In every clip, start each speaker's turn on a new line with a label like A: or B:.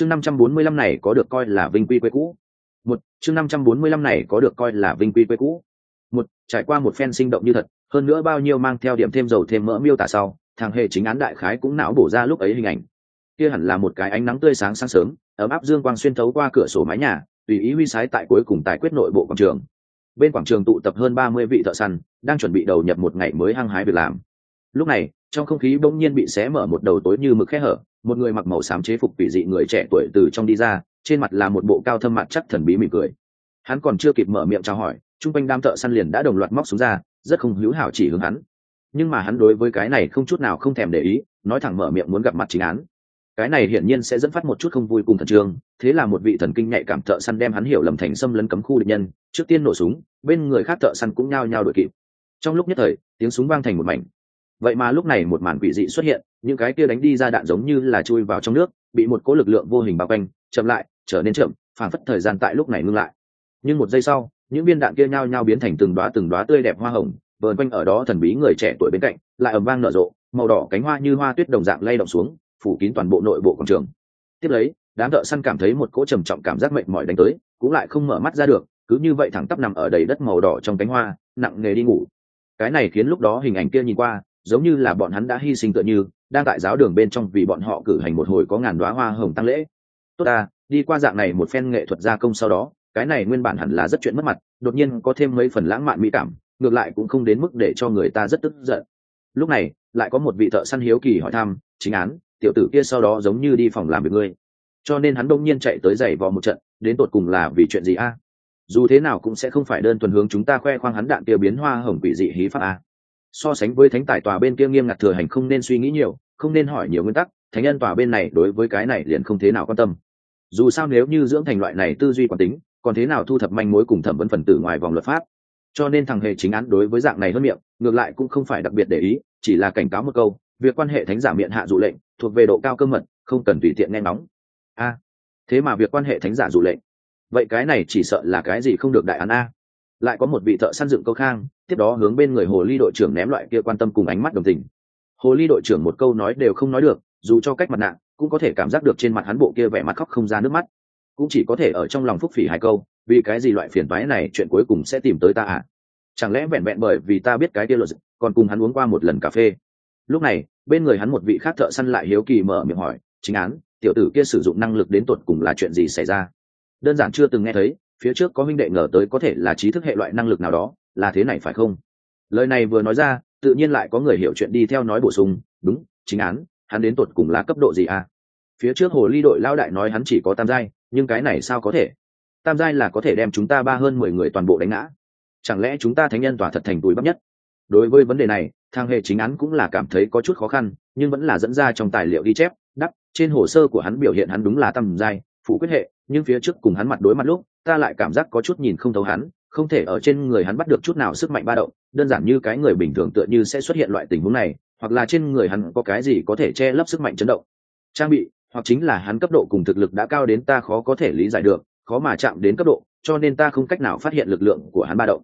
A: chương năm trăm bốn mươi lăm này có được coi là vinh quy quê cũ. Một, chương năm trăm bốn mươi lăm này có được coi là vinh quy quê cũ. Một, trải qua một phen sinh động như thật, hơn nữa bao nhiêu mang theo điểm thêm dầu thêm mỡ miêu tả sau, thằng hề chính án đại khái cũng não bổ ra lúc ấy hình ảnh. Kia hẳn là một cái ánh nắng tươi sáng sáng sớm, ấm áp dương quang xuyên thấu qua cửa sổ mái nhà, tùy ý huy sái tại cuối cùng tài quyết nội bộ quảng trường. Bên quảng trường tụ tập hơn ba mươi vị thợ săn, đang chuẩn bị đầu nhập một ngày mới hăng hái việc làm. Lúc này, trong không khí bỗng nhiên bị xé mở một đầu tối như mực khe hở một người mặc màu xám chế phục quỷ dị người trẻ tuổi từ trong đi ra trên mặt là một bộ cao thâm mặt chắc thần bí mỉm cười. Hắn còn chưa kịp mở miệng chào hỏi chung quanh đám thợ săn liền đã đồng loạt móc xuống ra rất không hữu hảo chỉ hướng hắn. Nhưng mà hắn đối với cái này không chút nào không thèm để ý nói thẳng mở miệng muốn gặp mặt chính án. Cái này hiển nhiên sẽ dẫn phát một chút không vui cùng thần trường, thế là một vị thần kinh nhạy cảm thợ săn đem hắn hiểu lầm thành xâm lấn cấm khu địch nhân trước tiên nổ súng bên người khác thợ săn cũng nhao nhao đội kịp. Trong lúc nhất thời tiếng súng vang thành một mảnh vậy mà lúc này một màn quỷ dị xuất hiện, những cái kia đánh đi ra đạn giống như là chui vào trong nước, bị một cố lực lượng vô hình bao quanh, chậm lại, trở nên chậm phản phất thời gian tại lúc này ngưng lại. Nhưng một giây sau, những viên đạn kia nhao nhao biến thành từng đoá từng đoá tươi đẹp hoa hồng, vờn quanh ở đó thần bí người trẻ tuổi bên cạnh, lại ầm vang nở rộ, màu đỏ cánh hoa như hoa tuyết đồng dạng lay động xuống, phủ kín toàn bộ nội bộ quảng trường. Tiếp lấy, đám thợ săn cảm thấy một cỗ trầm trọng cảm giác mệt mỏi đánh tới, cũng lại không mở mắt ra được, cứ như vậy thẳng tắp nằm ở đầy đất màu đỏ trong cánh hoa, nặng nghề đi ngủ. Cái này khiến lúc đó hình ảnh kia nhìn qua giống như là bọn hắn đã hy sinh tựa như, đang tại giáo đường bên trong vì bọn họ cử hành một hồi có ngàn đoá hoa hồng tăng lễ. Tốt ta, đi qua dạng này một phen nghệ thuật gia công sau đó, cái này nguyên bản hẳn là rất chuyện mất mặt, đột nhiên có thêm mấy phần lãng mạn mỹ cảm, ngược lại cũng không đến mức để cho người ta rất tức giận. Lúc này, lại có một vị thợ săn hiếu kỳ hỏi thăm, chính án, tiểu tử kia sau đó giống như đi phòng làm việc ngươi. Cho nên hắn đông nhiên chạy tới giày vò một trận, đến tột cùng là vì chuyện gì a? Dù thế nào cũng sẽ không phải đơn thuần hướng chúng ta khoe khoang hắn đạn kia biến hoa hồng quỷ dị hí pháp a so sánh với thánh tài tòa bên kia nghiêm ngặt thừa hành không nên suy nghĩ nhiều, không nên hỏi nhiều nguyên tắc, thánh nhân tòa bên này đối với cái này liền không thế nào quan tâm. Dù sao nếu như dưỡng thành loại này tư duy quản tính, còn thế nào thu thập manh mối cùng thẩm vấn phần tử ngoài vòng luật pháp? Cho nên thằng hề chính án đối với dạng này hơn miệng, ngược lại cũng không phải đặc biệt để ý, chỉ là cảnh cáo một câu, việc quan hệ thánh giả miệng hạ dụ lệnh, thuộc về độ cao cơ mật, không cần tùy tiện nghe nóng a, thế mà việc quan hệ thánh giả dụ lệnh. Vậy cái này chỉ sợ là cái gì không được đại án a? Lại có một vị thợ săn dựng câu khang, tiếp đó hướng bên người hồ ly đội trưởng ném loại kia quan tâm cùng ánh mắt đồng tình. Hồ ly đội trưởng một câu nói đều không nói được, dù cho cách mặt nạ, cũng có thể cảm giác được trên mặt hắn bộ kia vẻ mặt khóc không ra nước mắt. Cũng chỉ có thể ở trong lòng phúc phỉ hai câu, vì cái gì loại phiền toái này chuyện cuối cùng sẽ tìm tới ta à? Chẳng lẽ vẹn vẹn bởi vì ta biết cái kia luật còn cùng hắn uống qua một lần cà phê? Lúc này, bên người hắn một vị khác thợ săn lại hiếu kỳ mở miệng hỏi, chính án, tiểu tử kia sử dụng năng lực đến tột cùng là chuyện gì xảy ra? Đơn giản chưa từng nghe thấy phía trước có minh đệ ngờ tới có thể là trí thức hệ loại năng lực nào đó, là thế này phải không? Lời này vừa nói ra, tự nhiên lại có người hiểu chuyện đi theo nói bổ sung, đúng, chính án, hắn đến tột cùng là cấp độ gì à? Phía trước hồ ly đội lao đại nói hắn chỉ có tam giai, nhưng cái này sao có thể? Tam giai là có thể đem chúng ta ba hơn mười người toàn bộ đánh ngã. Chẳng lẽ chúng ta thánh nhân tỏa thật thành túi bắp nhất? Đối với vấn đề này, thang hệ chính án cũng là cảm thấy có chút khó khăn, nhưng vẫn là dẫn ra trong tài liệu ghi chép đắp trên hồ sơ của hắn biểu hiện hắn đúng là tam giai phụ quyết hệ, nhưng phía trước cùng hắn mặt đối mặt lúc, ta lại cảm giác có chút nhìn không thấu hắn, không thể ở trên người hắn bắt được chút nào sức mạnh ba động, đơn giản như cái người bình thường tựa như sẽ xuất hiện loại tình huống này, hoặc là trên người hắn có cái gì có thể che lấp sức mạnh chấn động. Trang bị, hoặc chính là hắn cấp độ cùng thực lực đã cao đến ta khó có thể lý giải được, khó mà chạm đến cấp độ, cho nên ta không cách nào phát hiện lực lượng của hắn ba động.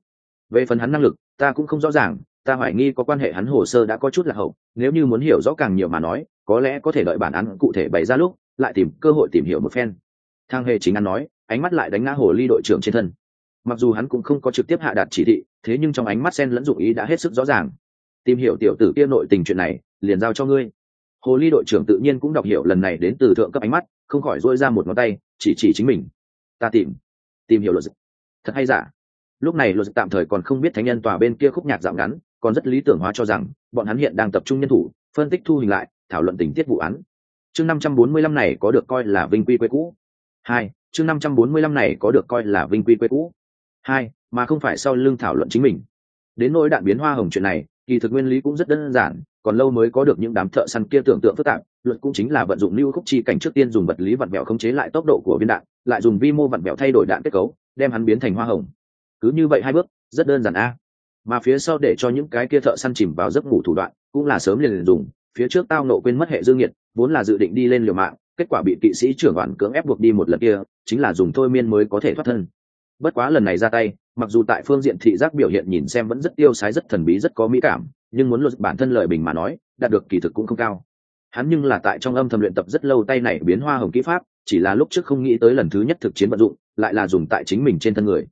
A: Về phần hắn năng lực, ta cũng không rõ ràng, ta hoài nghi có quan hệ hắn hồ sơ đã có chút là hậu, nếu như muốn hiểu rõ càng nhiều mà nói, có lẽ có thể đợi bản án cụ thể bày ra lúc, lại tìm cơ hội tìm hiểu một phen thang hề chính ăn nói, ánh mắt lại đánh ngã hồ ly đội trưởng trên thân. Mặc dù hắn cũng không có trực tiếp hạ đạt chỉ thị, thế nhưng trong ánh mắt sen lẫn dụng ý đã hết sức rõ ràng. Tìm hiểu tiểu tử kia nội tình chuyện này, liền giao cho ngươi. Hồ ly đội trưởng tự nhiên cũng đọc hiểu lần này đến từ thượng cấp ánh mắt, không khỏi dôi ra một ngón tay, chỉ chỉ chính mình. Ta tìm tìm hiểu luật dịch. Thật hay giả? Lúc này luật dịch tạm thời còn không biết thánh nhân tòa bên kia khúc nhạc dạo ngắn, còn rất lý tưởng hóa cho rằng, bọn hắn hiện đang tập trung nhân thủ, phân tích thu hình lại, thảo luận tình tiết vụ án. Chương năm trăm bốn mươi lăm này có được coi là vinh quy quê cũ hai chương năm trăm bốn mươi lăm này có được coi là vinh quy quê cũ. Hai mà không phải sau lưng thảo luận chính mình. Đến nỗi đạn biến hoa hồng chuyện này kỳ thực nguyên lý cũng rất đơn giản còn lâu mới có được những đám thợ săn kia tưởng tượng phức tạp luật cũng chính là vận dụng lưu khúc chi cảnh trước tiên dùng vật lý vặn mẹo khống chế lại tốc độ của viên đạn lại dùng vi mô vặn mẹo thay đổi đạn kết cấu đem hắn biến thành hoa hồng. Cứ như vậy hai bước rất đơn giản a. Mà phía sau để cho những cái kia thợ săn chìm vào giấc ngủ thủ đoạn cũng là sớm liền, liền dùng phía trước tao nộ quên mất hệ dương nhiệt vốn là dự định đi lên liều mạng kết quả bị kỵ sĩ trưởng đoàn cưỡng ép buộc đi một lần kia, chính là dùng thôi miên mới có thể thoát thân. Bất quá lần này ra tay, mặc dù tại phương diện thị giác biểu hiện nhìn xem vẫn rất tiêu sái, rất thần bí, rất có mỹ cảm, nhưng muốn luật bản thân lời bình mà nói, đạt được kỳ thực cũng không cao. Hắn nhưng là tại trong âm thầm luyện tập rất lâu tay này biến hoa hồng kỹ pháp, chỉ là lúc trước không nghĩ tới lần thứ nhất thực chiến vận dụng, lại là dùng tại chính mình trên thân người.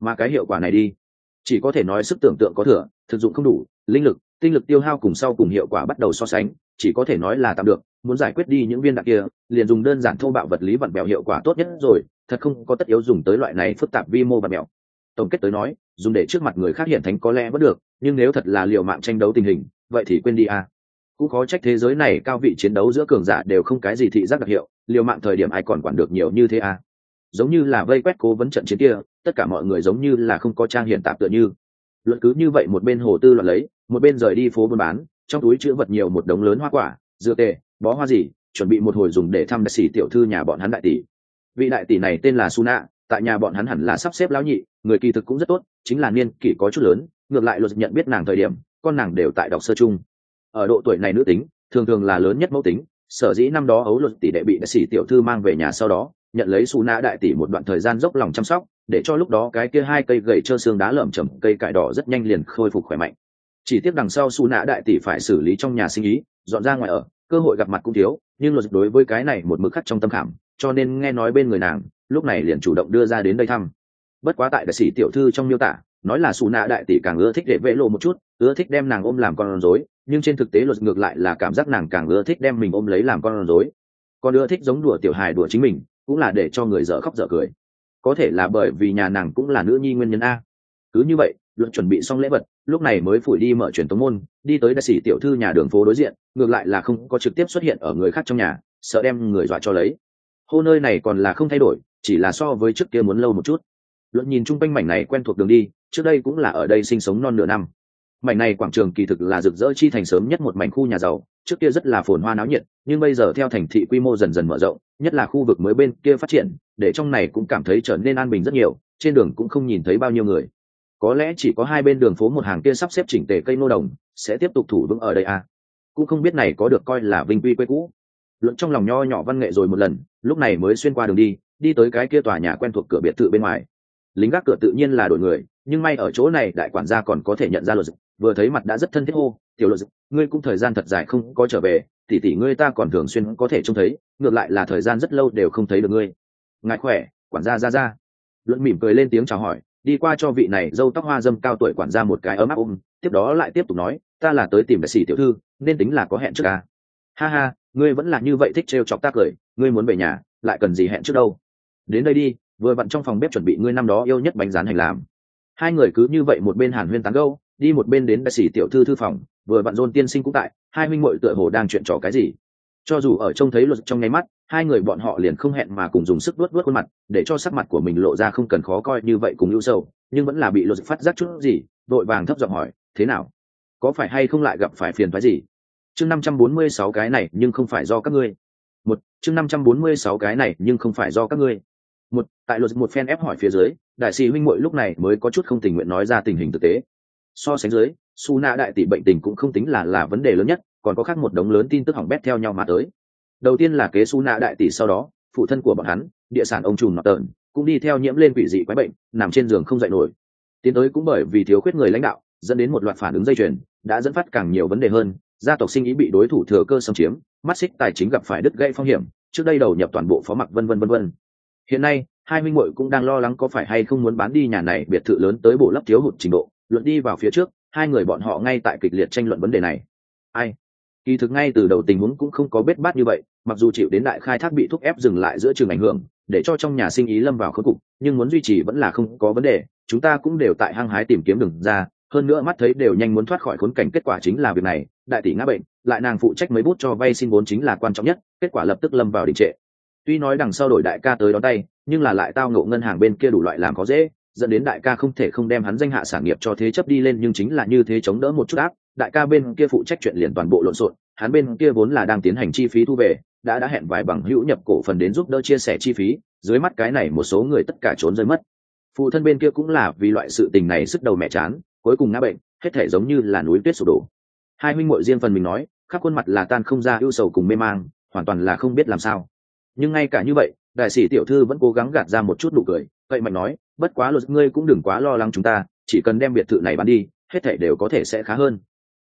A: Mà cái hiệu quả này đi, chỉ có thể nói sức tưởng tượng có thừa, thực dụng không đủ, linh lực tinh lực tiêu hao cùng sau cùng hiệu quả bắt đầu so sánh, chỉ có thể nói là tạm được, muốn giải quyết đi những viên đạn kia, liền dùng đơn giản thô bạo vật lý vặn bèo hiệu quả tốt nhất rồi, thật không có tất yếu dùng tới loại này phức tạp vi mô vặn bèo tổng kết tới nói, dùng để trước mặt người khác hiện thánh có lẽ vẫn được, nhưng nếu thật là liệu mạng tranh đấu tình hình, vậy thì quên đi à. cũng khó trách thế giới này cao vị chiến đấu giữa cường giả đều không cái gì thị giác đặc hiệu, liều mạng thời điểm ai còn quản được nhiều như thế à? giống như là vây quét cố vấn trận chiến kia, tất cả mọi người giống như là không có trang hiện tạp tựa như luận cứ như vậy một bên hồ tư loạn lấy, một bên rời đi phố buôn bán, trong túi chữ vật nhiều một đống lớn hoa quả, dưa tê, bó hoa gì chuẩn bị một hồi dùng để thăm đại sĩ tiểu thư nhà bọn hắn đại tỷ. Vị đại tỷ này tên là suna tại nhà bọn hắn hẳn là sắp xếp lão nhị, người kỳ thực cũng rất tốt, chính là niên kỷ có chút lớn, ngược lại luật nhận biết nàng thời điểm, con nàng đều tại đọc sơ chung. Ở độ tuổi này nữ tính, thường thường là lớn nhất mẫu tính, sở dĩ năm đó ấu luật tỷ đệ bị đại sĩ tiểu thư mang về nhà sau đó, nhận lấy su nã đại tỷ một đoạn thời gian dốc lòng chăm sóc để cho lúc đó cái kia hai cây gậy trơ xương đá lởm chầm cây cải đỏ rất nhanh liền khôi phục khỏe mạnh. Chỉ tiếc đằng sau su nã đại tỷ phải xử lý trong nhà sinh ý, dọn ra ngoài ở, cơ hội gặp mặt cũng thiếu, nhưng luật đối với cái này một mực khắc trong tâm khảm, cho nên nghe nói bên người nàng, lúc này liền chủ động đưa ra đến đây thăm. Bất quá tại đại sĩ tiểu thư trong miêu tả, nói là xù nạ đại tỷ càng ưa thích để vẽ lộ một chút, ưa thích đem nàng ôm làm con rối, nhưng trên thực tế luật ngược lại là cảm giác nàng càng ưa thích đem mình ôm lấy làm con rối. Còn ưa thích giống đùa tiểu hài đùa chính mình, cũng là để cho người dở khóc dở cười có thể là bởi vì nhà nàng cũng là nữ nhi nguyên nhân a. Cứ như vậy, luận chuẩn bị xong lễ vật, lúc này mới phủi đi mở truyền tống môn, đi tới đại sĩ tiểu thư nhà đường phố đối diện, ngược lại là không có trực tiếp xuất hiện ở người khác trong nhà, sợ đem người dọa cho lấy. Hô nơi này còn là không thay đổi, chỉ là so với trước kia muốn lâu một chút. Luận nhìn chung quanh mảnh này quen thuộc đường đi, trước đây cũng là ở đây sinh sống non nửa năm. Mảnh này quảng trường kỳ thực là rực rỡ chi thành sớm nhất một mảnh khu nhà giàu, trước kia rất là phồn hoa náo nhiệt, nhưng bây giờ theo thành thị quy mô dần dần mở rộng, nhất là khu vực mới bên kia phát triển để trong này cũng cảm thấy trở nên an bình rất nhiều, trên đường cũng không nhìn thấy bao nhiêu người. Có lẽ chỉ có hai bên đường phố một hàng kia sắp xếp chỉnh tề cây nô đồng, sẽ tiếp tục thủ vững ở đây à. Cũng không biết này có được coi là vinh quy quê cũ. Luận trong lòng nho nhỏ văn nghệ rồi một lần, lúc này mới xuyên qua đường đi đi tới cái kia tòa nhà quen thuộc cửa biệt thự bên ngoài. Lính gác cửa tự nhiên là đổi người, nhưng may ở chỗ này đại quản gia còn có thể nhận ra luật vừa thấy mặt đã rất thân thiết hô, tiểu luật ngươi cũng thời gian thật dài không có trở về tỉ tỉ ngươi ta còn thường xuyên có thể trông thấy, ngược lại là thời gian rất lâu đều không thấy được ngươi ngài khỏe, quản gia ra ra luận mỉm cười lên tiếng chào hỏi, đi qua cho vị này dâu tóc hoa dâm cao tuổi quản gia một cái ấm áp ôm, tiếp đó lại tiếp tục nói, ta là tới tìm đại sĩ tiểu thư, nên tính là có hẹn trước ca ha ha, ngươi vẫn là như vậy thích trêu chọc ta cười, ngươi muốn về nhà, lại cần gì hẹn trước đâu? Đến đây đi, vừa vặn trong phòng bếp chuẩn bị ngươi năm đó yêu nhất bánh rán hành làm. Hai người cứ như vậy một bên hàn huyên tán gâu đi một bên đến đại sĩ tiểu thư thư phòng, vừa vặn dôn tiên sinh cũng tại, hai minh muội tựa hồ đang chuyện trò cái gì cho dù ở trông thấy luật trong nháy mắt, hai người bọn họ liền không hẹn mà cùng dùng sức vuốt vuốt khuôn mặt, để cho sắc mặt của mình lộ ra không cần khó coi như vậy cùng ưu sâu nhưng vẫn là bị luật phát giác chút gì vội vàng thấp giọng hỏi, thế nào? Có phải hay không lại gặp phải phiền phái gì? Chương năm trăm bốn mươi sáu cái này nhưng không phải do các ngươi. Một, chương năm trăm bốn mươi sáu cái này nhưng không phải do các ngươi. Một, tại luật một phen ép hỏi phía dưới, đại sĩ huynh muội lúc này mới có chút không tình nguyện nói ra tình hình thực tế. So sánh dưới, su na đại tỷ bệnh tình cũng không tính là là vấn đề lớn nhất còn có khác một đống lớn tin tức hỏng bét theo nhau mà tới. Đầu tiên là kế su na đại tỷ sau đó, phụ thân của bọn hắn, địa sản ông trùm nọ tợn cũng đi theo nhiễm lên quỷ dị quái bệnh, nằm trên giường không dậy nổi. Tiến tới cũng bởi vì thiếu khuyết người lãnh đạo, dẫn đến một loạt phản ứng dây chuyền, đã dẫn phát càng nhiều vấn đề hơn. Gia tộc sinh ý bị đối thủ thừa cơ xâm chiếm, mắt xích tài chính gặp phải đứt gãy phong hiểm, trước đây đầu nhập toàn bộ phó mặc vân vân vân vân. Hiện nay, hai minh muội cũng đang lo lắng có phải hay không muốn bán đi nhà này, biệt thự lớn tới bộ lấp thiếu hụt trình độ. Luận đi vào phía trước, hai người bọn họ ngay tại kịch liệt tranh luận vấn đề này. Ai? Kỳ thực ngay từ đầu tình huống cũng không có bết bát như vậy, mặc dù chịu đến đại khai thác bị thúc ép dừng lại giữa trường ảnh hưởng, để cho trong nhà sinh ý lâm vào khớp cục, nhưng muốn duy trì vẫn là không có vấn đề, chúng ta cũng đều tại hăng hái tìm kiếm đường ra, hơn nữa mắt thấy đều nhanh muốn thoát khỏi khốn cảnh, kết quả chính là việc này, đại tỷ ngã bệnh, lại nàng phụ trách mấy bút cho vay xin vốn chính là quan trọng nhất, kết quả lập tức lâm vào đình trệ. Tuy nói đằng sau đổi đại ca tới đón tay, nhưng là lại tao ngộ ngân hàng bên kia đủ loại làm có dễ, dẫn đến đại ca không thể không đem hắn danh hạ sản nghiệp cho thế chấp đi lên, nhưng chính là như thế chống đỡ một chút áp đại ca bên kia phụ trách chuyện liền toàn bộ lộn xộn, hắn bên kia vốn là đang tiến hành chi phí thu về, đã đã hẹn vài bằng hữu nhập cổ phần đến giúp đỡ chia sẻ chi phí, dưới mắt cái này một số người tất cả trốn rơi mất. Phụ thân bên kia cũng là vì loại sự tình này sức đầu mẹ chán, cuối cùng ngã bệnh, hết thể giống như là núi tuyết sụp đổ. Hai huynh muội riêng phần mình nói, khắp khuôn mặt là tan không ra ưu sầu cùng mê mang, hoàn toàn là không biết làm sao. Nhưng ngay cả như vậy, đại sĩ tiểu thư vẫn cố gắng gạt ra một chút nụ cười, vậy mạnh nói, bất quá luật ngươi cũng đừng quá lo lắng chúng ta, chỉ cần đem biệt thự này bán đi, hết thể đều có thể sẽ khá hơn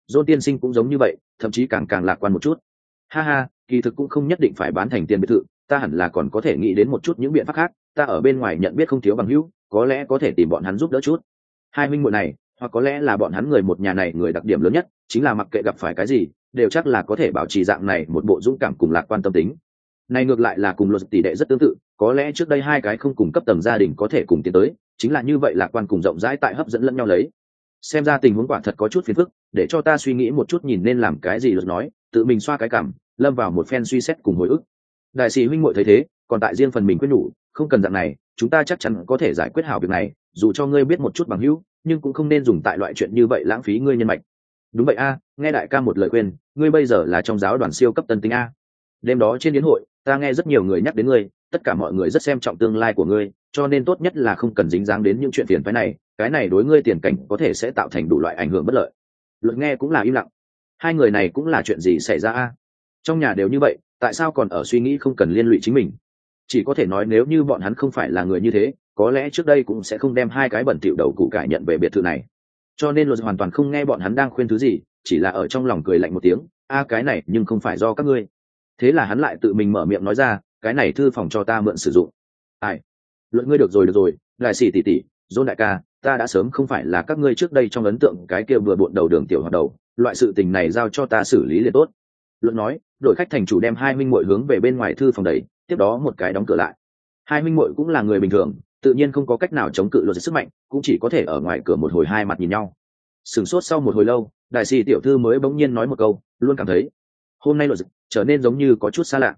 A: dôn tiên sinh cũng giống như vậy, thậm chí càng càng lạc quan một chút. Ha ha, kỳ thực cũng không nhất định phải bán thành tiền biệt thự, ta hẳn là còn có thể nghĩ đến một chút những biện pháp khác, ta ở bên ngoài nhận biết không thiếu bằng hữu, có lẽ có thể tìm bọn hắn giúp đỡ chút. Hai minh muội này, hoặc có lẽ là bọn hắn người một nhà này người đặc điểm lớn nhất, chính là mặc kệ gặp phải cái gì, đều chắc là có thể bảo trì dạng này một bộ dũng cảm cùng lạc quan tâm tính. Này ngược lại là cùng luật tỷ đệ rất tương tự, có lẽ trước đây hai cái không cùng cấp tầng gia đình có thể cùng tiến tới, chính là như vậy lạc quan cùng rộng rãi tại hấp dẫn lẫn nhau lấy xem ra tình huống quả thật có chút phiền phức, để cho ta suy nghĩ một chút nhìn nên làm cái gì luật nói, tự mình xoa cái cảm, lâm vào một phen suy xét cùng hồi ức. Đại sĩ huynh muội thấy thế, còn tại riêng phần mình quyết nhủ, không cần dạng này, chúng ta chắc chắn có thể giải quyết hảo việc này, dù cho ngươi biết một chút bằng hữu, nhưng cũng không nên dùng tại loại chuyện như vậy lãng phí ngươi nhân mạch. Đúng vậy a, nghe đại ca một lời khuyên, ngươi bây giờ là trong giáo đoàn siêu cấp tân tính a. Đêm đó trên đến hội, ta nghe rất nhiều người nhắc đến ngươi tất cả mọi người rất xem trọng tương lai của ngươi, cho nên tốt nhất là không cần dính dáng đến những chuyện phiền phái này, cái này đối ngươi tiền cảnh có thể sẽ tạo thành đủ loại ảnh hưởng bất lợi. Luận nghe cũng là im lặng. Hai người này cũng là chuyện gì xảy ra a? Trong nhà đều như vậy, tại sao còn ở suy nghĩ không cần liên lụy chính mình? Chỉ có thể nói nếu như bọn hắn không phải là người như thế, có lẽ trước đây cũng sẽ không đem hai cái bẩn tiểu đầu cụ cải nhận về biệt thự này. Cho nên luật hoàn toàn không nghe bọn hắn đang khuyên thứ gì, chỉ là ở trong lòng cười lạnh một tiếng, a, cái này nhưng không phải do các ngươi. Thế là hắn lại tự mình mở miệng nói ra cái này thư phòng cho ta mượn sử dụng. Ai? Luận ngươi được rồi được rồi lại xỉ tỉ tỉ dôn đại ca, ta đã sớm không phải là các ngươi trước đây trong ấn tượng cái kia vừa bộn đầu đường tiểu hoạt đầu, loại sự tình này giao cho ta xử lý liền tốt. Luận nói đội khách thành chủ đem hai minh muội hướng về bên ngoài thư phòng đấy tiếp đó một cái đóng cửa lại. Hai minh muội cũng là người bình thường, tự nhiên không có cách nào chống cự luật sức mạnh, cũng chỉ có thể ở ngoài cửa một hồi hai mặt nhìn nhau. Sửng sốt sau một hồi lâu, đại sĩ tiểu thư mới bỗng nhiên nói một câu, luôn cảm thấy hôm nay luật trở nên giống như có chút xa lạ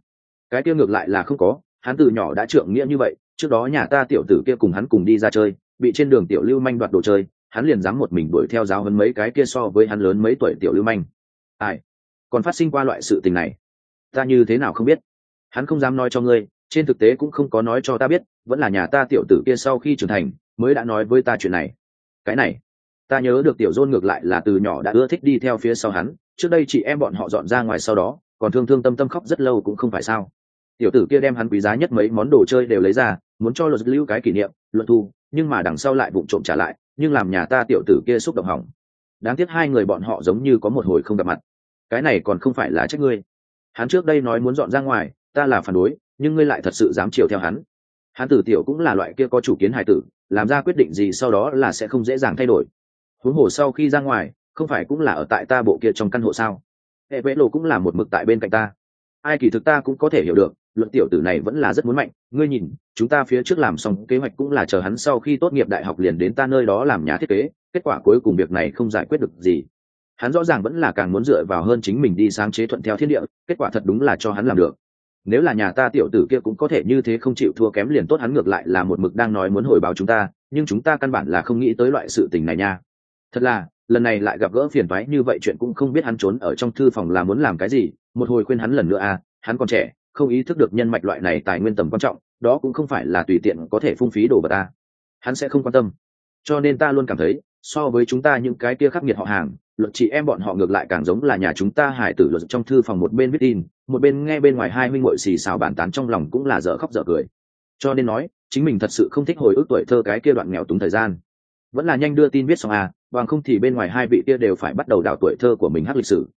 A: cái kia ngược lại là không có, hắn từ nhỏ đã trượng nghĩa như vậy, trước đó nhà ta tiểu tử kia cùng hắn cùng đi ra chơi, bị trên đường tiểu lưu manh đoạt đồ chơi, hắn liền dám một mình đuổi theo giáo hơn mấy cái kia so với hắn lớn mấy tuổi tiểu lưu manh. Ai? Còn phát sinh qua loại sự tình này? Ta như thế nào không biết? Hắn không dám nói cho ngươi, trên thực tế cũng không có nói cho ta biết, vẫn là nhà ta tiểu tử kia sau khi trưởng thành, mới đã nói với ta chuyện này. Cái này, ta nhớ được tiểu dôn ngược lại là từ nhỏ đã ưa thích đi theo phía sau hắn, trước đây chị em bọn họ dọn ra ngoài sau đó, còn thương thương tâm tâm khóc rất lâu cũng không phải sao tiểu tử kia đem hắn quý giá nhất mấy món đồ chơi đều lấy ra, muốn cho luật lưu cái kỷ niệm, luận thu, nhưng mà đằng sau lại vụng trộm trả lại, nhưng làm nhà ta tiểu tử kia xúc động hỏng. Đáng tiếc hai người bọn họ giống như có một hồi không gặp mặt. Cái này còn không phải là trách ngươi. Hắn trước đây nói muốn dọn ra ngoài, ta là phản đối, nhưng ngươi lại thật sự dám chiều theo hắn. Hắn tử tiểu cũng là loại kia có chủ kiến hài tử, làm ra quyết định gì sau đó là sẽ không dễ dàng thay đổi. Huống hồ sau khi ra ngoài, không phải cũng là ở tại ta bộ kia trong căn hộ sao? Hệ vệ lộ cũng là một mực tại bên cạnh ta. Ai kỳ thực ta cũng có thể hiểu được luận tiểu tử này vẫn là rất muốn mạnh. Ngươi nhìn, chúng ta phía trước làm xong kế hoạch cũng là chờ hắn sau khi tốt nghiệp đại học liền đến ta nơi đó làm nhà thiết kế. Kết quả cuối cùng việc này không giải quyết được gì. Hắn rõ ràng vẫn là càng muốn dựa vào hơn chính mình đi sáng chế thuận theo thiên địa, kết quả thật đúng là cho hắn làm được. Nếu là nhà ta tiểu tử kia cũng có thể như thế không chịu thua kém liền tốt, hắn ngược lại là một mực đang nói muốn hồi báo chúng ta, nhưng chúng ta căn bản là không nghĩ tới loại sự tình này nha. Thật là, lần này lại gặp gỡ phiền toái như vậy chuyện cũng không biết hắn trốn ở trong thư phòng là muốn làm cái gì. Một hồi khuyên hắn lần nữa à hắn còn trẻ không ý thức được nhân mạch loại này tài nguyên tầm quan trọng, đó cũng không phải là tùy tiện có thể phung phí đồ vật ta. Hắn sẽ không quan tâm. Cho nên ta luôn cảm thấy, so với chúng ta những cái kia khắc nghiệt họ hàng, luật chị em bọn họ ngược lại càng giống là nhà chúng ta hải tử luật trong thư phòng một bên viết tin, một bên nghe bên ngoài hai huynh ngội xì xào bàn tán trong lòng cũng là dở khóc dở cười. Cho nên nói, chính mình thật sự không thích hồi ức tuổi thơ cái kia đoạn nghèo túng thời gian. Vẫn là nhanh đưa tin viết xong à bằng không thì bên ngoài hai vị kia đều phải bắt đầu đào tuổi thơ của mình hát lịch sử.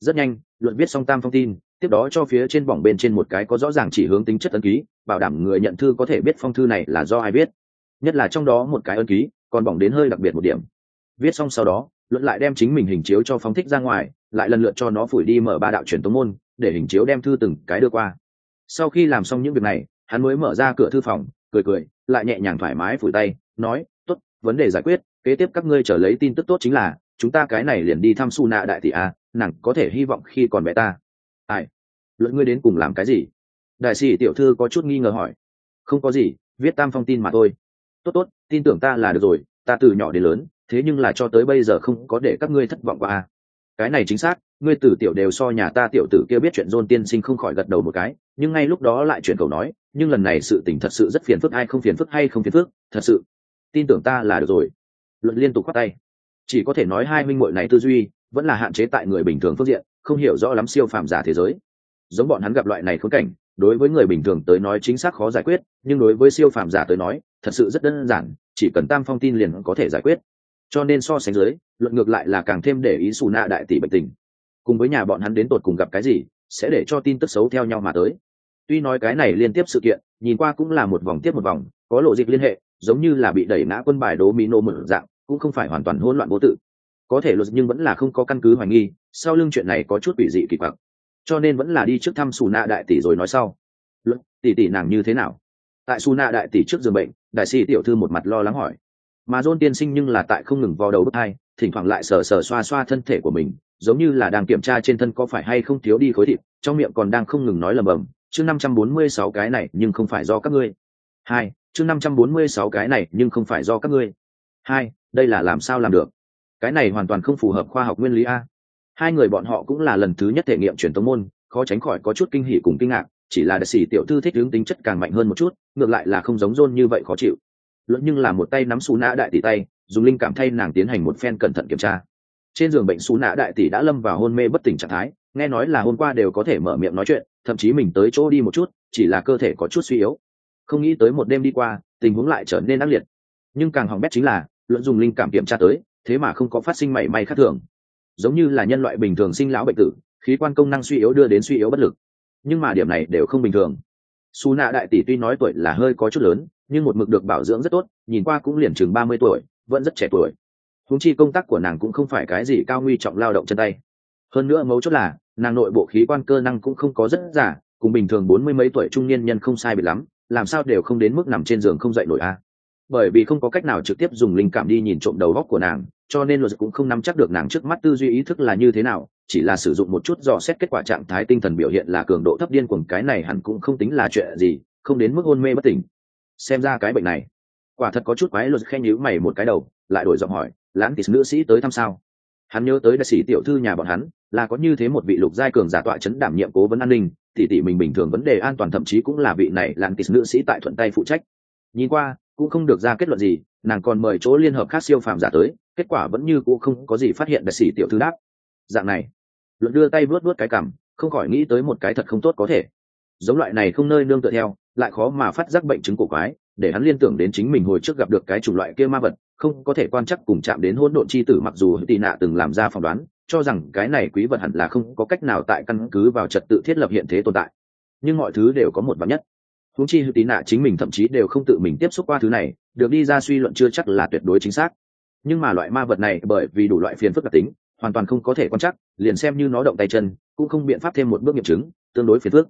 A: Rất nhanh luận viết xong tam phong tin tiếp đó cho phía trên bỏng bên trên một cái có rõ ràng chỉ hướng tính chất ấn ký, bảo đảm người nhận thư có thể biết phong thư này là do ai viết. Nhất là trong đó một cái ấn ký, còn bỏng đến hơi đặc biệt một điểm. Viết xong sau đó, luận lại đem chính mình hình chiếu cho phóng thích ra ngoài, lại lần lượt cho nó phủi đi mở ba đạo truyền tống môn, để hình chiếu đem thư từng cái đưa qua. Sau khi làm xong những việc này, hắn mới mở ra cửa thư phòng, cười cười, lại nhẹ nhàng thoải mái phủi tay, nói, tốt, vấn đề giải quyết, kế tiếp các ngươi trở lấy tin tức tốt chính là, chúng ta cái này liền đi thăm su nạ đại thị a, nàng có thể hy vọng khi còn bé ta ai? Luận ngươi đến cùng làm cái gì? Đại sĩ tiểu thư có chút nghi ngờ hỏi. Không có gì, viết tam phong tin mà thôi. Tốt tốt, tin tưởng ta là được rồi, ta từ nhỏ đến lớn, thế nhưng là cho tới bây giờ không có để các ngươi thất vọng qua à. cái này chính xác, ngươi tử tiểu đều so nhà ta tiểu tử kia biết chuyện dôn tiên sinh không khỏi gật đầu một cái, nhưng ngay lúc đó lại chuyển cầu nói, nhưng lần này sự tình thật sự rất phiền phức, ai không phiền phức, hay không phiền phức, thật sự. Tin tưởng ta là được rồi. Luận liên tục khoát tay. Chỉ có thể nói hai minh muội này tư duy, vẫn là hạn chế tại người bình thường phương diện không hiểu rõ lắm siêu phàm giả thế giới. Giống bọn hắn gặp loại này khốn cảnh, đối với người bình thường tới nói chính xác khó giải quyết, nhưng đối với siêu phàm giả tới nói, thật sự rất đơn giản, chỉ cần tam phong tin liền có thể giải quyết. Cho nên so sánh dưới, luận ngược lại là càng thêm để ý xù nạ đại tỷ bệnh tình. Cùng với nhà bọn hắn đến tột cùng gặp cái gì, sẽ để cho tin tức xấu theo nhau mà tới. Tuy nói cái này liên tiếp sự kiện, nhìn qua cũng là một vòng tiếp một vòng, có lộ dịch liên hệ, giống như là bị đẩy ngã quân bài đố mỹ nô một dạng, cũng không phải hoàn toàn hỗn loạn vô tự có thể luật nhưng vẫn là không có căn cứ hoài nghi, sau lưng chuyện này có chút bị dị kỳ quặc. Cho nên vẫn là đi trước thăm xù nạ đại tỷ rồi nói sau. Luật, tỷ tỷ nàng như thế nào? Tại xù nạ đại tỷ trước giường bệnh, đại sĩ tiểu thư một mặt lo lắng hỏi. Mà dôn tiên sinh nhưng là tại không ngừng vào đầu bước hai thỉnh thoảng lại sờ sờ xoa xoa thân thể của mình, giống như là đang kiểm tra trên thân có phải hay không thiếu đi khối thịt, trong miệng còn đang không ngừng nói lầm bầm, chương năm trăm bốn mươi sáu cái này nhưng không phải do các ngươi. Hai, chương năm trăm bốn mươi sáu cái này nhưng không phải do các ngươi. Hai, đây là làm sao làm được? Cái này hoàn toàn không phù hợp khoa học nguyên lý a. Hai người bọn họ cũng là lần thứ nhất thể nghiệm truyền tống môn, khó tránh khỏi có chút kinh hỉ cùng kinh ngạc, chỉ là đại sĩ tiểu thư thích hướng tính chất càng mạnh hơn một chút, ngược lại là không giống rôn như vậy khó chịu. Luận nhưng là một tay nắm xù nã đại tỷ tay, dùng linh cảm thay nàng tiến hành một phen cẩn thận kiểm tra. Trên giường bệnh xù nã đại tỷ đã lâm vào hôn mê bất tỉnh trạng thái, nghe nói là hôm qua đều có thể mở miệng nói chuyện, thậm chí mình tới chỗ đi một chút, chỉ là cơ thể có chút suy yếu. Không nghĩ tới một đêm đi qua, tình huống lại trở nên ác liệt. Nhưng càng hỏng bét chính là, luận dùng linh cảm kiểm tra tới thế mà không có phát sinh mảy may khác thường. Giống như là nhân loại bình thường sinh lão bệnh tử, khí quan công năng suy yếu đưa đến suy yếu bất lực. Nhưng mà điểm này đều không bình thường. Su nạ đại tỷ tuy nói tuổi là hơi có chút lớn, nhưng một mực được bảo dưỡng rất tốt, nhìn qua cũng liền chừng ba mươi tuổi, vẫn rất trẻ tuổi. Húng chi công tác của nàng cũng không phải cái gì cao nguy trọng lao động chân tay. Hơn nữa mấu chốt là, nàng nội bộ khí quan cơ năng cũng không có rất giả cùng bình thường bốn mươi mấy tuổi trung niên nhân không sai bị lắm, làm sao đều không đến mức nằm trên giường không dậy nổi a. Bởi vì không có cách nào trực tiếp dùng linh cảm đi nhìn trộm đầu góc của nàng cho nên luật cũng không nắm chắc được nàng trước mắt tư duy ý thức là như thế nào, chỉ là sử dụng một chút dò xét kết quả trạng thái tinh thần biểu hiện là cường độ thấp điên cuồng, cái này hẳn cũng không tính là chuyện gì, không đến mức hôn mê bất tỉnh. Xem ra cái bệnh này, quả thật có chút quái luật khen nhíu mày một cái đầu, lại đổi giọng hỏi, lãng tỷ nữ sĩ tới thăm sao? Hắn nhớ tới đại sĩ tiểu thư nhà bọn hắn, là có như thế một vị lục giai cường giả tọa chấn đảm nhiệm cố vấn an ninh tỷ tỷ mình bình thường vấn đề an toàn thậm chí cũng là vị này lãng tỷ nữ sĩ tại thuận tay phụ trách. Nhìn qua cũng không được ra kết luận gì, nàng còn mời chỗ liên hợp khác siêu phàm giả tới, kết quả vẫn như cũ không có gì phát hiện đại sĩ tiểu thư đáp. Dạng này, luận đưa tay vớt vớt cái cằm, không khỏi nghĩ tới một cái thật không tốt có thể. Giống loại này không nơi nương tựa theo, lại khó mà phát giác bệnh chứng cổ quái, để hắn liên tưởng đến chính mình hồi trước gặp được cái chủng loại kia ma vật, không có thể quan chắc cùng chạm đến hỗn độn chi tử mặc dù tị nạ từng làm ra phỏng đoán, cho rằng cái này quý vật hẳn là không có cách nào tại căn cứ vào trật tự thiết lập hiện thế tồn tại. Nhưng mọi thứ đều có một vật nhất húng chi hữu tín nạ chính mình thậm chí đều không tự mình tiếp xúc qua thứ này, được đi ra suy luận chưa chắc là tuyệt đối chính xác. Nhưng mà loại ma vật này, bởi vì đủ loại phiền phức đặc tính, hoàn toàn không có thể quan chắc liền xem như nó động tay chân, cũng không biện pháp thêm một bước nghiệm chứng, tương đối phiền phức.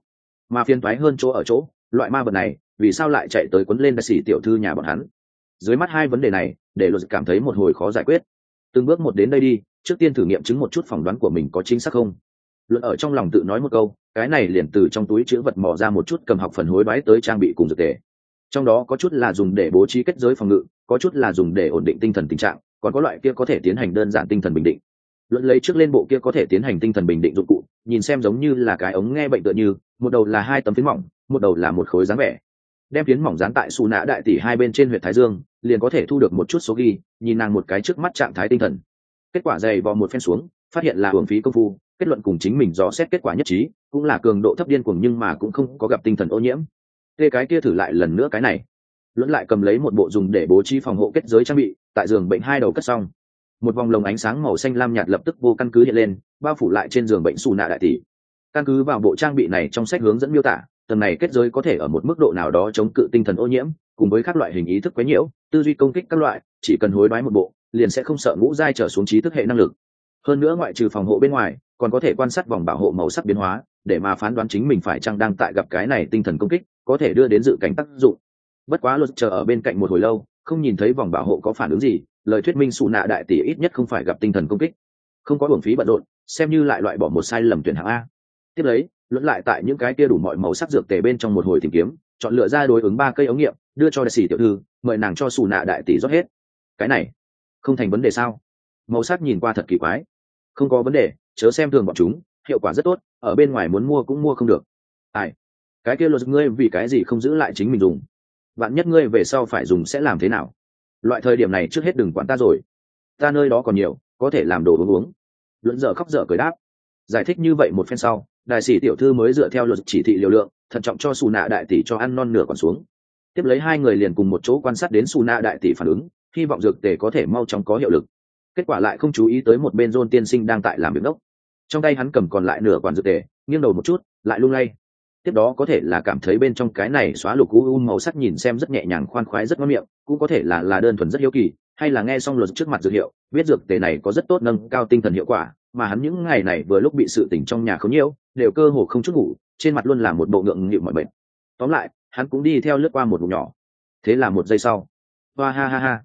A: Mà phiền toái hơn chỗ ở chỗ, loại ma vật này, vì sao lại chạy tới quấn lên đại sĩ tiểu thư nhà bọn hắn? Dưới mắt hai vấn đề này, để luật cảm thấy một hồi khó giải quyết. Từng bước một đến đây đi, trước tiên thử nghiệm chứng một chút phỏng đoán của mình có chính xác không? Luận ở trong lòng tự nói một câu, cái này liền từ trong túi chữ vật mò ra một chút cầm học phần hối đoái tới trang bị cùng dược tề. Trong đó có chút là dùng để bố trí kết giới phòng ngự, có chút là dùng để ổn định tinh thần tình trạng, còn có loại kia có thể tiến hành đơn giản tinh thần bình định. Luận lấy trước lên bộ kia có thể tiến hành tinh thần bình định dụng cụ, nhìn xem giống như là cái ống nghe bệnh tựa như, một đầu là hai tấm phiến mỏng, một đầu là một khối dáng vẻ. Đem phiến mỏng dán tại xù nã đại tỷ hai bên trên huyện thái dương, liền có thể thu được một chút số ghi, nhìn nàng một cái trước mắt trạng thái tinh thần. Kết quả dày vò một phen xuống, phát hiện là hưởng phí công phu kết luận cùng chính mình dò xét kết quả nhất trí, cũng là cường độ thấp điên cuồng nhưng mà cũng không có gặp tinh thần ô nhiễm. Tê cái kia thử lại lần nữa cái này. Luẫn lại cầm lấy một bộ dùng để bố trí phòng hộ kết giới trang bị, tại giường bệnh hai đầu cất xong. Một vòng lồng ánh sáng màu xanh lam nhạt lập tức vô căn cứ hiện lên, bao phủ lại trên giường bệnh xù nạ đại tỷ. Căn cứ vào bộ trang bị này trong sách hướng dẫn miêu tả, tầng này kết giới có thể ở một mức độ nào đó chống cự tinh thần ô nhiễm, cùng với các loại hình ý thức quấy nhiễu, tư duy công kích các loại, chỉ cần hối đoái một bộ, liền sẽ không sợ ngũ giai trở xuống trí thức hệ năng lực. Hơn nữa ngoại trừ phòng hộ bên ngoài còn có thể quan sát vòng bảo hộ màu sắc biến hóa, để mà phán đoán chính mình phải chăng đang tại gặp cái này tinh thần công kích, có thể đưa đến dự cảnh tác dụng. Bất quá luật chờ ở bên cạnh một hồi lâu, không nhìn thấy vòng bảo hộ có phản ứng gì, lời thuyết minh xù nạ đại tỷ ít nhất không phải gặp tinh thần công kích. Không có hưởng phí bận rộn, xem như lại loại bỏ một sai lầm tuyển hạng a. Tiếp lấy, luận lại tại những cái kia đủ mọi màu sắc dược tề bên trong một hồi tìm kiếm, chọn lựa ra đối ứng ba cây ống nghiệm, đưa cho đại sĩ tiểu thư, mời nàng cho xù nạ đại tỷ rót hết. Cái này không thành vấn đề sao? Màu sắc nhìn qua thật kỳ quái. Không có vấn đề chớ xem thường bọn chúng, hiệu quả rất tốt, ở bên ngoài muốn mua cũng mua không được. Ai? Cái kia luật ngươi vì cái gì không giữ lại chính mình dùng? Bạn nhất ngươi về sau phải dùng sẽ làm thế nào? Loại thời điểm này trước hết đừng quản ta rồi. Ta nơi đó còn nhiều, có thể làm đồ uống uống. Luận dở khóc dở cười đáp. Giải thích như vậy một phen sau, đại sĩ tiểu thư mới dựa theo luật chỉ thị liều lượng, thận trọng cho xù nạ đại tỷ cho ăn non nửa còn xuống. Tiếp lấy hai người liền cùng một chỗ quan sát đến xù nạ đại tỷ phản ứng, hy vọng dược tề có thể mau chóng có hiệu lực. Kết quả lại không chú ý tới một bên dôn tiên sinh đang tại làm việc đốc trong tay hắn cầm còn lại nửa quản dược tề, nghiêng đầu một chút, lại lung lay. Tiếp đó có thể là cảm thấy bên trong cái này xóa lục u u màu sắc nhìn xem rất nhẹ nhàng khoan khoái rất ngon miệng, cũng có thể là là đơn thuần rất hiếu kỳ, hay là nghe xong luật trước mặt dược hiệu, biết dược tề này có rất tốt nâng cao tinh thần hiệu quả, mà hắn những ngày này vừa lúc bị sự tỉnh trong nhà không nhiễu đều cơ hồ không chút ngủ, trên mặt luôn là một bộ ngượng nghịu mọi bệnh tóm lại, hắn cũng đi theo lướt qua một vùng nhỏ. Thế là một giây sau. Hoa ha ha ha.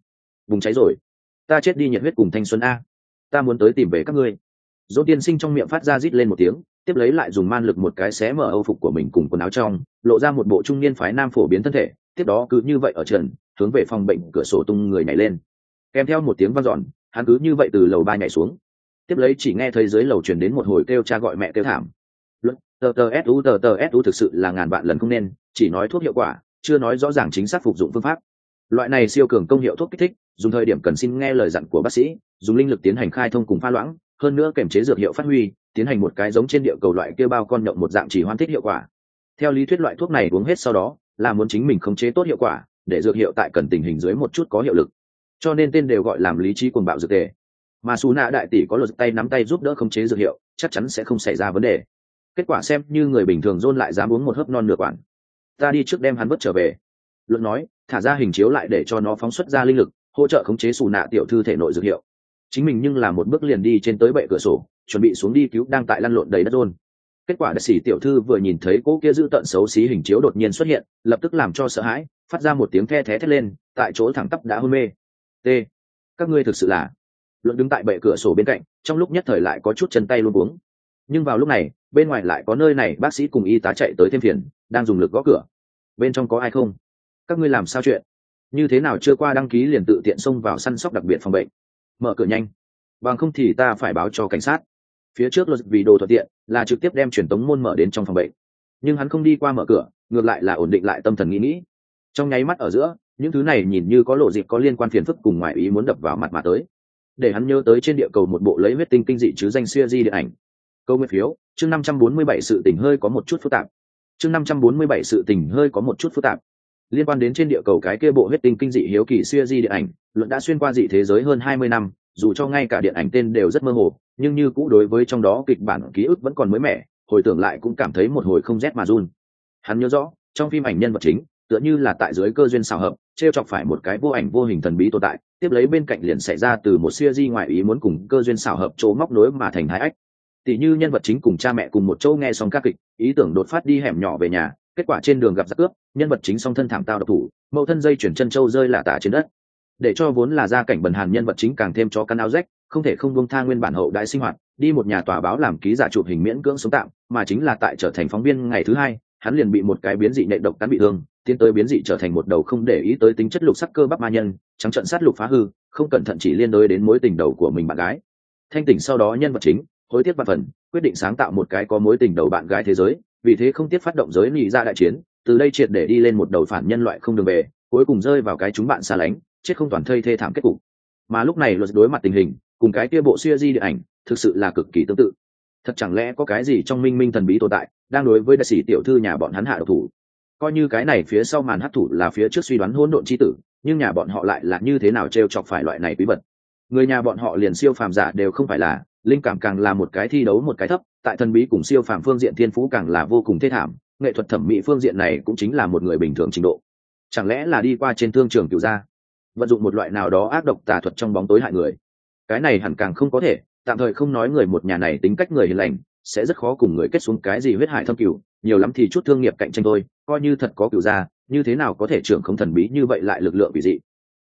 A: Vùng cháy rồi. Ta chết đi nhiệt huyết cùng thanh xuân a. Ta muốn tới tìm về các ngươi dỗ tiên sinh trong miệng phát ra rít lên một tiếng, tiếp lấy lại dùng man lực một cái xé mở âu phục của mình cùng quần áo trong, lộ ra một bộ trung niên phái nam phổ biến thân thể, tiếp đó cứ như vậy ở trần, hướng về phòng bệnh cửa sổ tung người nhảy lên. Kèm theo một tiếng vang dọn, hắn cứ như vậy từ lầu ba nhảy xuống. Tiếp lấy chỉ nghe thấy dưới lầu truyền đến một hồi kêu cha gọi mẹ kêu thảm. Tờ tờ su tờ tờ su thực sự là ngàn vạn lần không nên, chỉ nói thuốc hiệu quả, chưa nói rõ ràng chính xác phục dụng phương pháp. Loại này siêu cường công hiệu thuốc kích thích, dùng thời điểm cần xin nghe lời dặn của bác sĩ, dùng linh lực tiến hành khai thông cùng pha loãng hơn nữa kèm chế dược hiệu phát huy, tiến hành một cái giống trên địa cầu loại kêu bao con nhộng một dạng chỉ hoan thích hiệu quả. Theo lý thuyết loại thuốc này uống hết sau đó, là muốn chính mình khống chế tốt hiệu quả, để dược hiệu tại cần tình hình dưới một chút có hiệu lực. Cho nên tên đều gọi làm lý trí cuồng bạo dược tề. Mà xù nạ đại tỷ có luật tay nắm tay giúp đỡ khống chế dược hiệu, chắc chắn sẽ không xảy ra vấn đề. Kết quả xem như người bình thường dôn lại dám uống một hớp non nửa quản ta đi trước đem hắn vớt trở về. Luận nói, thả ra hình chiếu lại để cho nó phóng xuất ra linh lực, hỗ trợ khống chế xù nạ tiểu thư thể nội dược hiệu chính mình nhưng là một bước liền đi trên tới bệ cửa sổ, chuẩn bị xuống đi cứu đang tại lăn lộn đầy đất rôn. Kết quả đại sĩ tiểu thư vừa nhìn thấy cô kia giữ tận xấu xí hình chiếu đột nhiên xuất hiện, lập tức làm cho sợ hãi, phát ra một tiếng the thé thét lên, tại chỗ thẳng tắp đã hôn mê. T. Các ngươi thực sự là? Luận đứng tại bệ cửa sổ bên cạnh, trong lúc nhất thời lại có chút chân tay luôn cuống. Nhưng vào lúc này, bên ngoài lại có nơi này bác sĩ cùng y tá chạy tới thêm phiền, đang dùng lực gõ cửa. Bên trong có ai không? Các ngươi làm sao chuyện? Như thế nào chưa qua đăng ký liền tự tiện xông vào săn sóc đặc biệt phòng bệnh? Mở cửa nhanh. Bằng không thì ta phải báo cho cảnh sát. Phía trước luật vì đồ thuận tiện là trực tiếp đem truyền tống môn mở đến trong phòng bệnh. Nhưng hắn không đi qua mở cửa, ngược lại là ổn định lại tâm thần nghĩ nghĩ. Trong nháy mắt ở giữa, những thứ này nhìn như có lộ dịp có liên quan phiền phức cùng ngoại ý muốn đập vào mặt mà tới. Để hắn nhớ tới trên địa cầu một bộ lấy huyết tinh kinh dị chứ danh xuya di điện ảnh. Câu nguyên phiếu, chương năm trăm bốn mươi bảy sự tình hơi có một chút phức tạp. Chương năm trăm bốn mươi bảy sự tình hơi có một chút phức tạp liên quan đến trên địa cầu cái kia bộ huyết tinh kinh dị hiếu kỳ xuya di điện ảnh, luận đã xuyên qua dị thế giới hơn hai mươi năm, dù cho ngay cả điện ảnh tên đều rất mơ hồ, nhưng như cũ đối với trong đó kịch bản ký ức vẫn còn mới mẻ, hồi tưởng lại cũng cảm thấy một hồi không rét mà run. Hắn nhớ rõ, trong phim ảnh nhân vật chính, tựa như là tại dưới cơ duyên xào hợp t r e o chọc phải một cái vô ảnh vô hình thần bí tồn tại, tiếp lấy bên cạnh liền xảy ra từ một siêu di ngoại ý muốn cùng cơ duyên xào hợp chỗ móc nối mà thành hai ách. Tỷ như nhân vật chính cùng cha mẹ cùng một chỗ nghe xong các kịch, ý tưởng đột phát đi hẻm nhỏ về nhà kết quả trên đường gặp giặc cướp, nhân vật chính song thân thảm tao độc thủ, mẫu thân dây chuyển chân trâu rơi lả tả trên đất. Để cho vốn là gia cảnh bần hàn nhân vật chính càng thêm cho căn áo rách, không thể không buông tha nguyên bản hậu đại sinh hoạt, đi một nhà tòa báo làm ký giả chụp hình miễn cưỡng sống tạm, mà chính là tại trở thành phóng viên ngày thứ hai, hắn liền bị một cái biến dị nệ độc cắn bị thương, tiến tới biến dị trở thành một đầu không để ý tới tính chất lục sắc cơ bắp ma nhân, trắng trận sát lục phá hư, không cẩn thận chỉ liên đối đến mối tình đầu của mình bạn gái. Thanh tỉnh sau đó nhân vật chính, hối tiếc và phần, quyết định sáng tạo một cái có mối tình đầu bạn gái thế giới vì thế không tiếc phát động giới nị ra đại chiến, từ đây triệt để đi lên một đầu phản nhân loại không đường về, cuối cùng rơi vào cái chúng bạn xa lánh, chết không toàn thây thê thảm kết cục. Mà lúc này luật đối mặt tình hình, cùng cái kia bộ siêu di điện ảnh, thực sự là cực kỳ tương tự. Thật chẳng lẽ có cái gì trong minh minh thần bí tồn tại, đang đối với đại sĩ tiểu thư nhà bọn hắn hạ độc thủ? Coi như cái này phía sau màn hấp thủ là phía trước suy đoán hỗn độn chi tử, nhưng nhà bọn họ lại là như thế nào t chọc phải loại này bí vật người nhà bọn họ liền siêu phàm giả đều không phải là, linh cảm càng là một cái thi đấu một cái thấp tại thần bí cùng siêu phàm phương diện thiên phú càng là vô cùng thê thảm, nghệ thuật thẩm mỹ phương diện này cũng chính là một người bình thường trình độ. Chẳng lẽ là đi qua trên thương trường cựu gia, vận dụng một loại nào đó ác độc tà thuật trong bóng tối hại người? Cái này hẳn càng không có thể, tạm thời không nói người một nhà này tính cách người hiền lành, sẽ rất khó cùng người kết xuống cái gì huyết hại thâm cửu, nhiều lắm thì chút thương nghiệp cạnh tranh thôi, coi như thật có cửu gia, như thế nào có thể trưởng không thần bí như vậy lại lực lượng bị dị?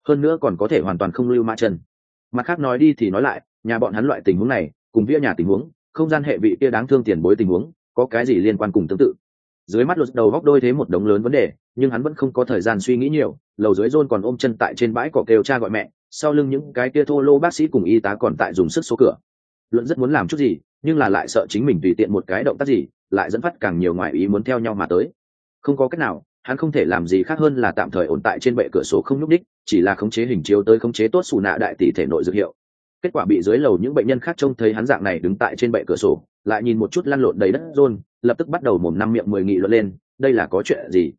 A: Hơn nữa còn có thể hoàn toàn không lưu mã chân. Mặt khác nói đi thì nói lại, nhà bọn hắn loại tình huống này, cùng vía nhà tình huống không gian hệ vị kia đáng thương tiền bối tình huống, có cái gì liên quan cùng tương tự? Dưới mắt lột đầu góc đôi thế một đống lớn vấn đề, nhưng hắn vẫn không có thời gian suy nghĩ nhiều, lầu dưới rôn còn ôm chân tại trên bãi cỏ kêu cha gọi mẹ, sau lưng những cái kia thô lô bác sĩ cùng y tá còn tại dùng sức số cửa. Luận rất muốn làm chút gì, nhưng là lại sợ chính mình tùy tiện một cái động tác gì, lại dẫn phát càng nhiều ngoại ý muốn theo nhau mà tới. Không có cách nào, hắn không thể làm gì khác hơn là tạm thời ổn tại trên bệ cửa sổ không nhúc đích chỉ là khống chế hình chiếu tới khống chế tốt xù nạ đại tỷ thể nội dược hiệu kết quả bị dưới lầu những bệnh nhân khác trông thấy hắn dạng này đứng tại trên bệ cửa sổ, lại nhìn một chút lăn lộn đầy đất rôn, lập tức bắt đầu mồm năm miệng mười nghị luận lên, đây là có chuyện gì?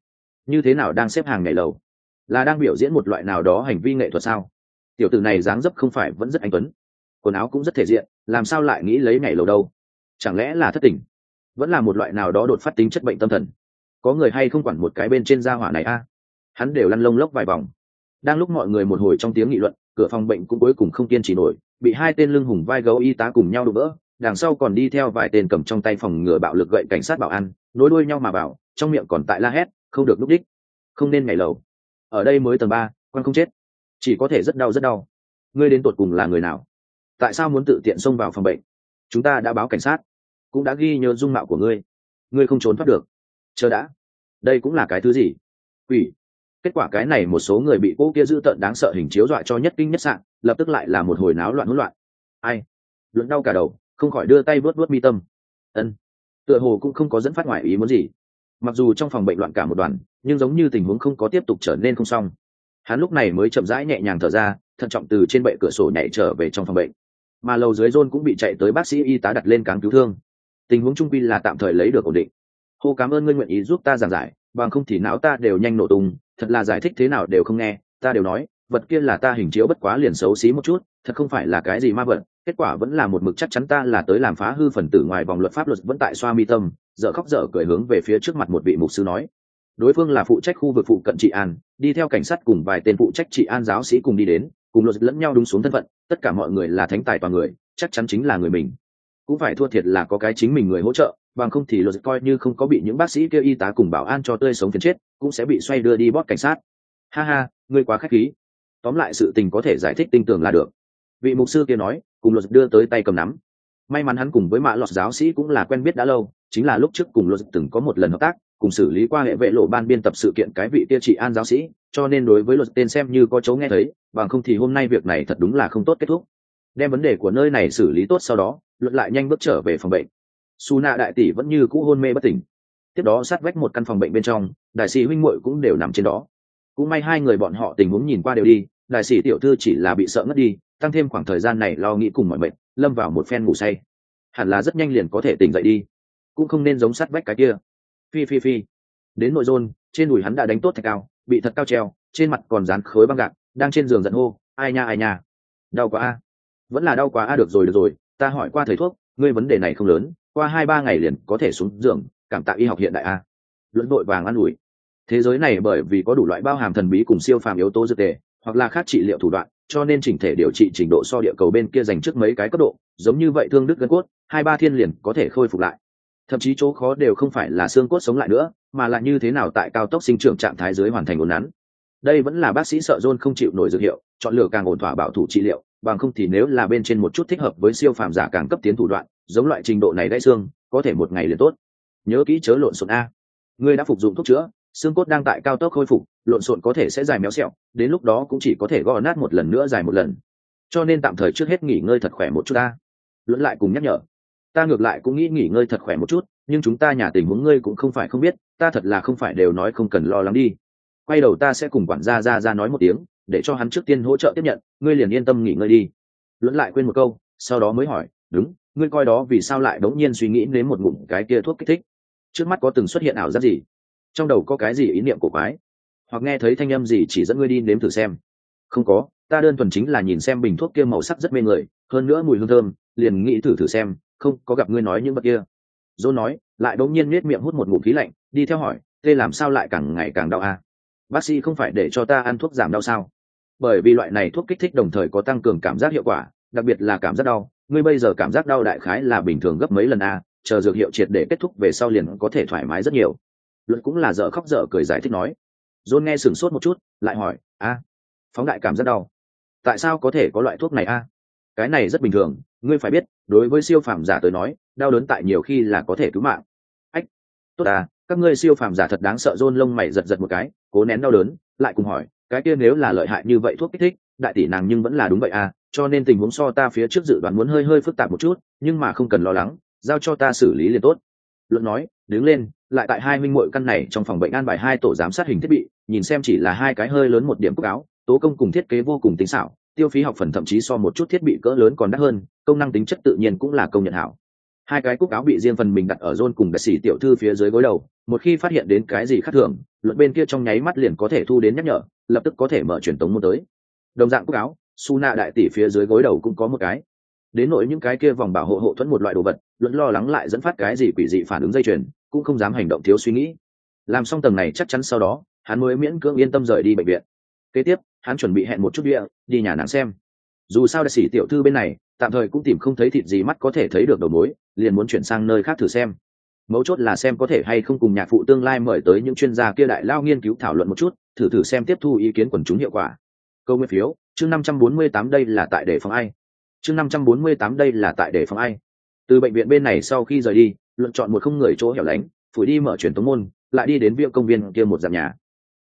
A: Như thế nào đang xếp hàng ngày lầu? Là đang biểu diễn một loại nào đó hành vi nghệ thuật sao? Tiểu tử này dáng dấp không phải vẫn rất anh tuấn. Quần áo cũng rất thể diện, làm sao lại nghĩ lấy ngày lầu đâu? Chẳng lẽ là thất tình? Vẫn là một loại nào đó đột phát tính chất bệnh tâm thần. Có người hay không quản một cái bên trên da hỏa này a? Hắn đều lăn lông lốc vài vòng. Đang lúc mọi người một hồi trong tiếng nghị luận, cửa phòng bệnh cũng cuối cùng không kiên trì nổi bị hai tên lưng hùng vai gấu y tá cùng nhau đụng vỡ, đằng sau còn đi theo vài tên cầm trong tay phòng ngừa bạo lực gậy cảnh sát bảo an, nối đuôi nhau mà bảo trong miệng còn tại la hét, không được núp đích, không nên nhảy lầu. Ở đây mới tầng ba quan không chết. Chỉ có thể rất đau rất đau. Ngươi đến tột cùng là người nào? Tại sao muốn tự tiện xông vào phòng bệnh? Chúng ta đã báo cảnh sát, cũng đã ghi nhớ dung mạo của ngươi. Ngươi không trốn thoát được. Chờ đã. Đây cũng là cái thứ gì? Quỷ kết quả cái này một số người bị cô kia dữ tợn đáng sợ hình chiếu dọa cho nhất kinh nhất sạn lập tức lại là một hồi náo loạn hỗn loạn. Ai? Luận đau cả đầu, không khỏi đưa tay vớt vớt mi tâm. Ân. Tựa hồ cũng không có dẫn phát ngoài ý muốn gì. Mặc dù trong phòng bệnh loạn cả một đoàn, nhưng giống như tình huống không có tiếp tục trở nên không xong. Hắn lúc này mới chậm rãi nhẹ nhàng thở ra, thận trọng từ trên bệ cửa sổ nhảy trở về trong phòng bệnh. Mà lầu dưới rôn cũng bị chạy tới bác sĩ y tá đặt lên cáng cứu thương. Tình huống trung quy là tạm thời lấy được ổn định. Hô cảm ơn ngươi nguyện ý giúp ta giảng giải, bằng không thì não ta đều nhanh nổ tung thật là giải thích thế nào đều không nghe, ta đều nói, vật kia là ta hình chiếu bất quá liền xấu xí một chút, thật không phải là cái gì ma vật, kết quả vẫn là một mực chắc chắn ta là tới làm phá hư phần tử ngoài vòng luật pháp luật vẫn tại xoa mi tâm, dở khóc dở cười hướng về phía trước mặt một vị mục sư nói. Đối phương là phụ trách khu vực phụ cận trị an, đi theo cảnh sát cùng vài tên phụ trách trị an giáo sĩ cùng đi đến, cùng luật lẫn nhau đúng xuống thân phận, tất cả mọi người là thánh tài toàn người, chắc chắn chính là người mình. Cũng phải thua thiệt là có cái chính mình người hỗ trợ bằng không thì luật coi như không có bị những bác sĩ kêu y tá cùng bảo an cho tươi sống phiền chết, cũng sẽ bị xoay đưa đi bót cảnh sát. Ha ha, ngươi quá khách khí. Tóm lại sự tình có thể giải thích tinh tường là được. Vị mục sư kia nói, cùng luật đưa tới tay cầm nắm. May mắn hắn cùng với mạ lọt giáo sĩ cũng là quen biết đã lâu, chính là lúc trước cùng luật từng có một lần hợp tác, cùng xử lý qua hệ vệ lộ ban biên tập sự kiện cái vị Tiêu trị an giáo sĩ, cho nên đối với luật tên xem như có chấu nghe thấy, bằng không thì hôm nay việc này thật đúng là không tốt kết thúc. Đem vấn đề của nơi này xử lý tốt sau đó luật lại nhanh bước trở về phòng bệnh su nạ đại tỷ vẫn như cũ hôn mê bất tỉnh. Tiếp đó sát vách một căn phòng bệnh bên trong, đại sĩ huynh muội cũng đều nằm trên đó. Cũng may hai người bọn họ tình huống nhìn qua đều đi, đại sĩ tiểu thư chỉ là bị sợ ngất đi, tăng thêm khoảng thời gian này lo nghĩ cùng mọi bệnh lâm vào một phen ngủ say. Hẳn là rất nhanh liền có thể tỉnh dậy đi. Cũng không nên giống sát vách cái kia. Phi phi phi. Đến nội rôn trên đùi hắn đã đánh tốt thạch cao, bị thật cao treo, trên mặt còn dán khối băng gạc, đang trên giường giận hô, ai nha ai nha. Đau quá a. Vẫn là đau quá a, được rồi được rồi, ta hỏi qua thầy thuốc, ngươi vấn đề này không lớn qua hai ba ngày liền có thể xuống giường, cảm tạ y học hiện đại a. Luận đội vàng an ủi. Thế giới này bởi vì có đủ loại bao hàm thần bí cùng siêu phàm yếu tố dược tề, hoặc là khác trị liệu thủ đoạn, cho nên chỉnh thể điều trị trình độ so địa cầu bên kia dành trước mấy cái cấp độ, giống như vậy thương đức gân cốt, hai ba thiên liền có thể khôi phục lại. Thậm chí chỗ khó đều không phải là xương cốt sống lại nữa, mà là như thế nào tại cao tốc sinh trưởng trạng thái dưới hoàn thành ổn nắn. Đây vẫn là bác sĩ sợ john không chịu nổi dược hiệu, chọn lựa càng ổn thỏa bảo thủ trị liệu bằng không thì nếu là bên trên một chút thích hợp với siêu phàm giả càng cấp tiến thủ đoạn, giống loại trình độ này gãy xương, có thể một ngày liền tốt. Nhớ kỹ chớ lộn xộn a. Ngươi đã phục dụng thuốc chữa, xương cốt đang tại cao tốc khôi phục, lộn xộn có thể sẽ dài méo xẹo, đến lúc đó cũng chỉ có thể gõ nát một lần nữa dài một lần. Cho nên tạm thời trước hết nghỉ ngơi thật khỏe một chút ta luận lại cùng nhắc nhở. Ta ngược lại cũng nghĩ nghỉ ngơi thật khỏe một chút, nhưng chúng ta nhà tình huống ngươi cũng không phải không biết, ta thật là không phải đều nói không cần lo lắng đi. Quay đầu ta sẽ cùng quản gia ra ra nói một tiếng để cho hắn trước tiên hỗ trợ tiếp nhận, ngươi liền yên tâm nghỉ ngơi đi. Luận lại quên một câu, sau đó mới hỏi, đúng, ngươi coi đó vì sao lại đống nhiên suy nghĩ đến một ngụm cái kia thuốc kích thích? Trước mắt có từng xuất hiện ảo giác gì? Trong đầu có cái gì ý niệm của quái? Hoặc nghe thấy thanh âm gì chỉ dẫn ngươi đi nếm thử xem. Không có, ta đơn thuần chính là nhìn xem bình thuốc kia màu sắc rất mê người, hơn nữa mùi hương thơm, liền nghĩ thử thử xem, không, có gặp ngươi nói những vật kia. Dỗ nói, lại đống nhiên nết miệng hút một ngụm khí lạnh, đi theo hỏi, tê làm sao lại càng ngày càng đau à? Bác sĩ không phải để cho ta ăn thuốc giảm đau sao? Bởi vì loại này thuốc kích thích đồng thời có tăng cường cảm giác hiệu quả, đặc biệt là cảm giác đau. Ngươi bây giờ cảm giác đau đại khái là bình thường gấp mấy lần a, chờ dược hiệu triệt để kết thúc về sau liền có thể thoải mái rất nhiều. Luận cũng là dở khóc dở cười giải thích nói. John nghe sửng sốt một chút, lại hỏi, a, phóng đại cảm giác đau, tại sao có thể có loại thuốc này a? Cái này rất bình thường, ngươi phải biết, đối với siêu phàm giả tới nói, đau đớn tại nhiều khi là có thể cứu mạng. Ách, tốt à các ngươi siêu phàm giả thật đáng sợ. Rôn lông mày giật giật một cái cố nén đau đớn, lại cùng hỏi, cái kia nếu là lợi hại như vậy thuốc kích thích, đại tỷ nàng nhưng vẫn là đúng vậy à cho nên tình huống so ta phía trước dự đoán muốn hơi hơi phức tạp một chút, nhưng mà không cần lo lắng, giao cho ta xử lý liền tốt. Luận nói, đứng lên, lại tại hai minh mội căn này trong phòng bệnh an bài hai tổ giám sát hình thiết bị, nhìn xem chỉ là hai cái hơi lớn một điểm cúc áo, tố công cùng thiết kế vô cùng tính xảo, tiêu phí học phần thậm chí so một chút thiết bị cỡ lớn còn đắt hơn, công năng tính chất tự nhiên cũng là công nhận hảo hai cái cúc áo bị riêng phần mình đặt ở rôn cùng đại sĩ tiểu thư phía dưới gối đầu, một khi phát hiện đến cái gì khác thường luận bên kia trong nháy mắt liền có thể thu đến nhắc nhở, lập tức có thể mở truyền tống môn tới. Đồng dạng cúc áo su nạ đại tỷ phía dưới gối đầu cũng có một cái. Đến nỗi những cái kia vòng bảo hộ hộ thuẫn một loại đồ vật luận lo lắng lại dẫn phát cái gì quỷ dị phản ứng dây chuyền, cũng không dám hành động thiếu suy nghĩ. Làm xong tầng này chắc chắn sau đó, hắn mới miễn cưỡng yên tâm rời đi bệnh viện. Kế tiếp, hắn chuẩn bị hẹn một chút địa, đi nhà nàng xem. Dù sao đại sĩ tiểu thư bên này tạm thời cũng tìm không thấy thịt gì mắt có thể thấy được đầu mối, liền muốn chuyển sang nơi khác thử xem. Mấu chốt là xem có thể hay không cùng nhạc phụ tương lai mời tới những chuyên gia kia đại lao nghiên cứu thảo luận một chút, thử thử xem tiếp thu ý kiến quần chúng hiệu quả. Câu nguyên phiếu, chương năm trăm bốn mươi tám đây là tại để phòng ai? Chương năm trăm bốn mươi tám đây là tại để phòng ai? Từ bệnh viện bên này sau khi rời đi, luận chọn một không người chỗ hẻo lánh, phủi đi mở truyền tống môn, lại đi đến viện công viên kia một dạp nhà.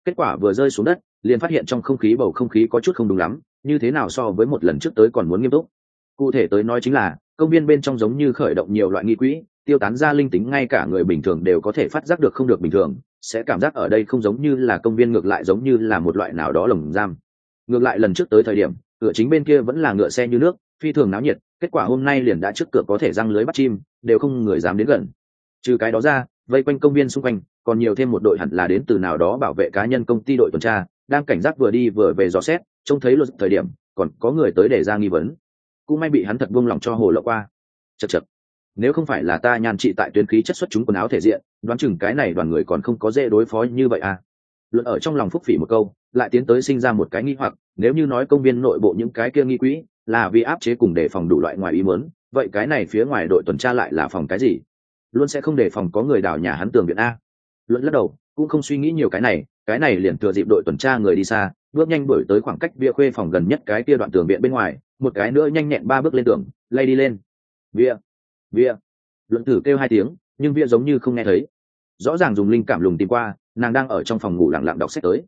A: Kết quả vừa rơi xuống đất, liền phát hiện trong không khí bầu không khí có chút không đúng lắm, như thế nào so với một lần trước tới còn muốn nghiêm túc cụ thể tới nói chính là, công viên bên trong giống như khởi động nhiều loại nghi quỹ, tiêu tán ra linh tính ngay cả người bình thường đều có thể phát giác được không được bình thường, sẽ cảm giác ở đây không giống như là công viên ngược lại giống như là một loại nào đó lồng giam. Ngược lại lần trước tới thời điểm, cửa chính bên kia vẫn là ngựa xe như nước, phi thường náo nhiệt, kết quả hôm nay liền đã trước cửa có thể răng lưới bắt chim, đều không người dám đến gần. Trừ cái đó ra, vây quanh công viên xung quanh, còn nhiều thêm một đội hẳn là đến từ nào đó bảo vệ cá nhân công ty đội tuần tra, đang cảnh giác vừa đi vừa về dò xét, trông thấy luật thời điểm, còn có người tới để ra nghi vấn cũng may bị hắn thật buông lòng cho hồ lộ qua. Chật chật nếu không phải là ta nhàn trị tại tuyến khí chất xuất chúng quần áo thể diện, đoán chừng cái này đoàn người còn không có dễ đối phó như vậy à. Luận ở trong lòng phúc phỉ một câu, lại tiến tới sinh ra một cái nghi hoặc, nếu như nói công viên nội bộ những cái kia nghi quỹ là vì áp chế cùng đề phòng đủ loại ngoài ý muốn, vậy cái này phía ngoài đội tuần tra lại là phòng cái gì? Luôn sẽ không đề phòng có người đào nhà hắn tường viện a. Luận lắc đầu, cũng không suy nghĩ nhiều cái này cái này liền thừa dịp đội tuần tra người đi xa, bước nhanh đuổi tới khoảng cách bia khuê phòng gần nhất cái kia đoạn tường viện bên ngoài một cái nữa nhanh nhẹn ba bước lên tường, lay đi lên. Bia bia luận thử kêu hai tiếng, nhưng bia giống như không nghe thấy. Rõ ràng dùng linh cảm lùng tìm qua, nàng đang ở trong phòng ngủ lặng lặng đọc sách tới.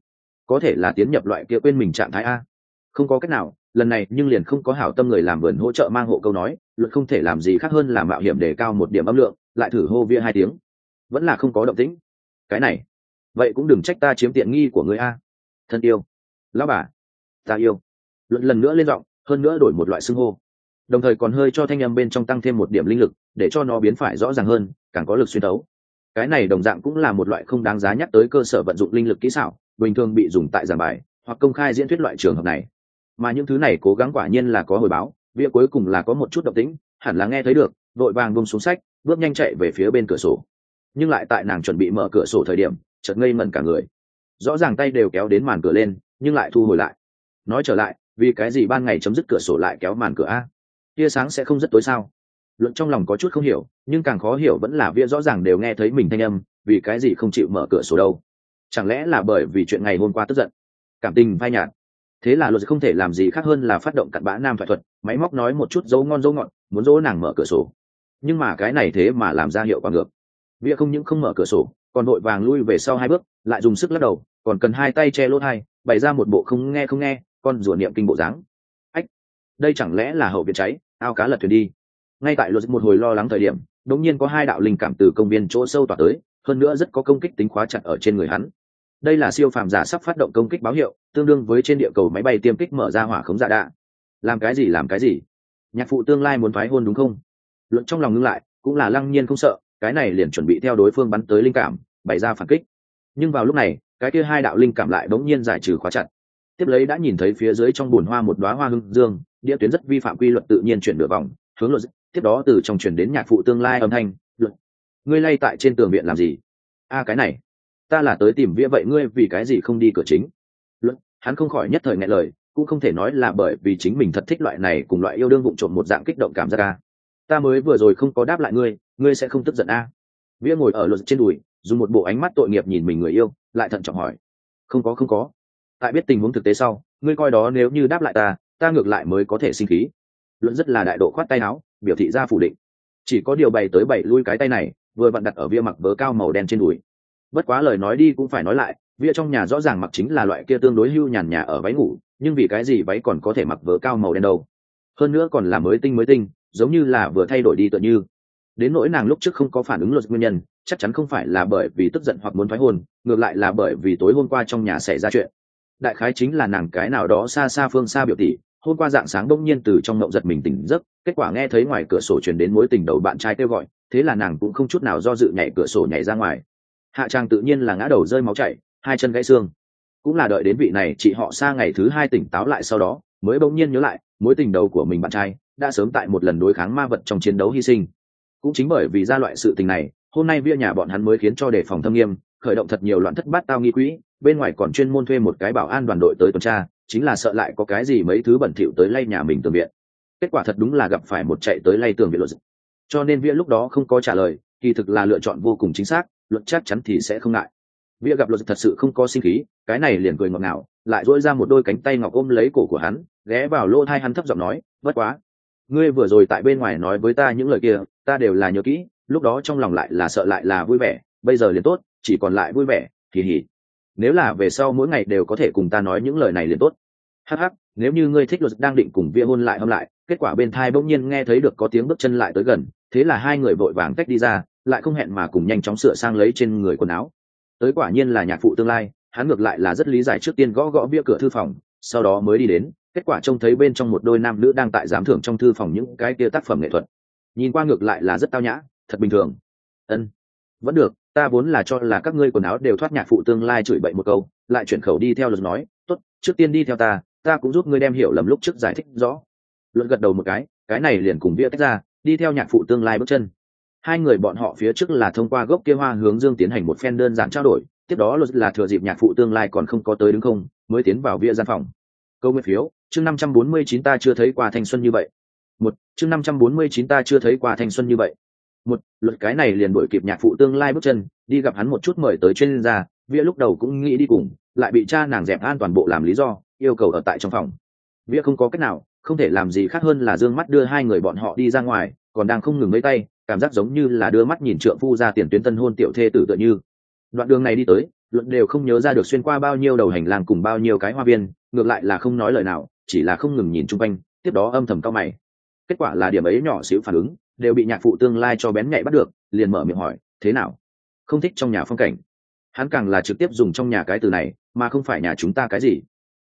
A: Có thể là tiến nhập loại kia quên mình trạng thái a. Không có cách nào, lần này nhưng liền không có hảo tâm người làm vườn hỗ trợ mang hộ câu nói, luật không thể làm gì khác hơn là mạo hiểm để cao một điểm âm lượng, lại thử hô via hai tiếng. Vẫn là không có động tĩnh. Cái này, vậy cũng đừng trách ta chiếm tiện nghi của người a. Thân yêu. Lão bà, ta yêu. Luận lần nữa lên giọng hơn nữa đổi một loại xưng hô. Đồng thời còn hơi cho thanh âm bên trong tăng thêm một điểm linh lực, để cho nó biến phải rõ ràng hơn, càng có lực xuyên tấu cái này đồng dạng cũng là một loại không đáng giá nhắc tới cơ sở vận dụng linh lực kỹ xảo, bình thường bị dùng tại giảng bài, hoặc công khai diễn thuyết loại trường hợp này. Mà những thứ này cố gắng quả nhiên là có hồi báo bia cuối cùng là có một chút động tĩnh, hẳn là nghe thấy được vội vàng bông xuống sách, bước nhanh chạy về phía bên cửa sổ. Nhưng lại tại nàng chuẩn bị mở cửa sổ thời điểm, chợt ngây mẩn cả người. Rõ ràng tay đều kéo đến màn cửa lên, nhưng lại thu hồi lại. Nói trở lại vì cái gì ban ngày chấm dứt cửa sổ lại kéo màn cửa a? Tia sáng sẽ không rất tối sao? Luận trong lòng có chút không hiểu, nhưng càng khó hiểu vẫn là vía rõ ràng đều nghe thấy mình thanh âm, vì cái gì không chịu mở cửa sổ đâu? Chẳng lẽ là bởi vì chuyện ngày hôm qua tức giận? Cảm tình phai nhạt. Thế là luật không thể làm gì khác hơn là phát động cặn bã nam thoại thuật, máy móc nói một chút dấu ngon dấu ngọn muốn dỗ nàng mở cửa sổ. Nhưng mà cái này thế mà làm ra hiệu quả ngược. Vía không những không mở cửa sổ, còn vội vàng lui về sau hai bước, lại dùng sức lắc đầu, còn cần hai tay che lỗ thai, bày ra một bộ không nghe không nghe con rùa niệm kinh bộ dáng. Ách, đây chẳng lẽ là hậu viện cháy? Ao cá lật thuyền đi. Ngay tại luật một hồi lo lắng thời điểm, đột nhiên có hai đạo linh cảm từ công viên chỗ sâu tỏa tới, hơn nữa rất có công kích tính khóa chặt ở trên người hắn. Đây là siêu phàm giả sắp phát động công kích báo hiệu, tương đương với trên địa cầu máy bay tiêm kích mở ra hỏa khống giả đạ làm cái gì, làm cái gì? Nhạc phụ tương lai muốn thoái hôn đúng không? Luận trong lòng ngưng lại, cũng là lăng nhiên không sợ, cái này liền chuẩn bị theo đối phương bắn tới linh cảm, bày ra phản kích. Nhưng vào lúc này, cái kia hai đạo linh cảm lại bỗng nhiên giải trừ khóa chặt tiếp lấy đã nhìn thấy phía dưới trong bùn hoa một đoá hoa hưng dương địa tuyến rất vi phạm quy luật tự nhiên chuyển nửa vòng, hướng luật tiếp đó từ trong chuyển đến nhạc phụ tương lai âm thanh luật ngươi lay tại trên tường viện làm gì? A, cái này, ta là tới tìm vía vậy ngươi vì cái gì không đi cửa chính? Luật hắn không khỏi nhất thời ngại lời, cũng không thể nói là bởi vì chính mình thật thích loại này cùng loại yêu đương vụng trộm một dạng kích động cảm giác a. Ta mới vừa rồi không có đáp lại ngươi ngươi sẽ không tức giận a. Vía ngồi ở luật trên đùi, dùng một bộ ánh mắt tội nghiệp nhìn mình người yêu, lại thận trọng hỏi. Không có không có tại biết tình huống thực tế sau, ngươi coi đó nếu như đáp lại ta ta ngược lại mới có thể sinh khí. Luận rất là đại độ khoát tay áo, biểu thị ra phủ định. Chỉ có điều bày tới bảy lui cái tay này, vừa vặn đặt ở vía mặc vớ cao màu đen trên đùi. Bất quá lời nói đi cũng phải nói lại vía trong nhà rõ ràng mặc chính là loại kia tương đối hưu nhàn nhà ở váy ngủ, nhưng vì cái gì váy còn có thể mặc vớ cao màu đen đâu? Hơn nữa còn là mới tinh mới tinh, giống như là vừa thay đổi đi tựa như. Đến nỗi nàng lúc trước không có phản ứng luật nguyên nhân, chắc chắn không phải là bởi vì tức giận hoặc muốn thoái hôn ngược lại là bởi vì tối hôm qua trong nhà xảy ra chuyện đại khái chính là nàng cái nào đó xa xa phương xa biểu tỷ, hôm qua dạng sáng bỗng nhiên từ trong mộng giật mình tỉnh giấc, kết quả nghe thấy ngoài cửa sổ chuyển đến mối tình đầu bạn trai kêu gọi, thế là nàng cũng không chút nào do dự nhảy cửa sổ nhảy ra ngoài. Hạ trang tự nhiên là ngã đầu rơi máu chảy, hai chân gãy xương. Cũng là đợi đến vị này chị họ xa ngày thứ hai tỉnh táo lại sau đó, mới bỗng nhiên nhớ lại, mối tình đầu của mình bạn trai đã sớm tại một lần đối kháng ma vật trong chiến đấu hy sinh. Cũng chính bởi vì ra loại sự tình này, hôm nay bia nhà bọn hắn mới khiến cho đề phòng thâm nghiêm khởi động thật nhiều loạn thất bát tao nghi quỹ, bên ngoài còn chuyên môn thuê một cái bảo an đoàn đội tới tuần tra, chính là sợ lại có cái gì mấy thứ bẩn thỉu tới lay nhà mình tường viện. Kết quả thật đúng là gặp phải một chạy tới lay tường viện luật cho nên vĩa lúc đó không có trả lời, kỳ thực là lựa chọn vô cùng chính xác, luật chắc chắn thì sẽ không ngại. Vĩa gặp luật thật sự không có sinh khí, cái này liền cười ngọt ngào, lại dỗi ra một đôi cánh tay ngọc ôm lấy cổ của hắn, ghé vào lỗ thai hắn thấp giọng nói, bất quá, ngươi vừa rồi tại bên ngoài nói với ta những lời kia, ta đều là nhớ kỹ, lúc đó trong lòng lại là sợ lại là vui vẻ, bây giờ liền tốt chỉ còn lại vui vẻ kỳ hỉ nếu là về sau mỗi ngày đều có thể cùng ta nói những lời này liền tốt. Hắc hắc, nếu như ngươi thích luật đang định cùng vía hôn lại hâm lại, kết quả bên thai bỗng nhiên nghe thấy được có tiếng bước chân lại tới gần, thế là hai người vội vàng tách đi ra, lại không hẹn mà cùng nhanh chóng sửa sang lấy trên người quần áo. Tới quả nhiên là nhạc phụ tương lai, hắn ngược lại là rất lý giải trước tiên gõ gõ bia cửa thư phòng, sau đó mới đi đến, kết quả trông thấy bên trong một đôi nam nữ đang tại giám thưởng trong thư phòng những cái kia tác phẩm nghệ thuật. Nhìn qua ngược lại là rất tao nhã, thật bình thường. Ân, vẫn được ta vốn là cho là các ngươi quần áo đều thoát nhạc phụ tương lai chửi bậy một câu, lại chuyển khẩu đi theo luật nói, tốt, trước tiên đi theo ta ta cũng giúp ngươi đem hiểu lầm lúc trước giải thích rõ. Luật gật đầu một cái cái này liền cùng bia tách ra, đi theo nhạc phụ tương lai bước chân. Hai người bọn họ phía trước là thông qua gốc kia hoa hướng dương tiến hành một phen đơn giản trao đổi, tiếp đó luật là thừa dịp nhạc phụ tương lai còn không có tới đứng không, mới tiến vào bia gian phòng. Câu nguyện phiếu, chương năm trăm bốn mươi chín ta chưa thấy qua thanh xuân như vậy. Một, chương năm trăm bốn mươi chín ta chưa thấy qua thanh xuân như vậy một, luật cái này liền đổi kịp nhạc phụ tương lai bước chân, đi gặp hắn một chút mời tới chuyên gia, vĩa lúc đầu cũng nghĩ đi cùng, lại bị cha nàng dẹp an toàn bộ làm lý do, yêu cầu ở tại trong phòng. Vĩa không có cách nào, không thể làm gì khác hơn là d ư ơ n g mắt đưa hai người bọn họ đi ra ngoài, còn đang không ngừng lấy tay, cảm giác giống như là đưa mắt nhìn trượng phu ra tiền tuyến tân hôn tiểu thê tử tựa như. Đoạn đường này đi tới, luận đều không nhớ ra được xuyên qua bao nhiêu đầu hành lang cùng bao nhiêu cái hoa viên, ngược lại là không nói lời nào, chỉ là không ngừng nhìn chung quanh, tiếp đó âm thầm cao mày. Kết quả là điểm ấy nhỏ xíu phản ứng đều bị nhạc phụ tương lai cho bén nhạy bắt được, liền mở miệng hỏi, thế nào? Không thích trong nhà phong cảnh? Hắn càng là trực tiếp dùng trong nhà cái từ này, mà không phải nhà chúng ta cái gì.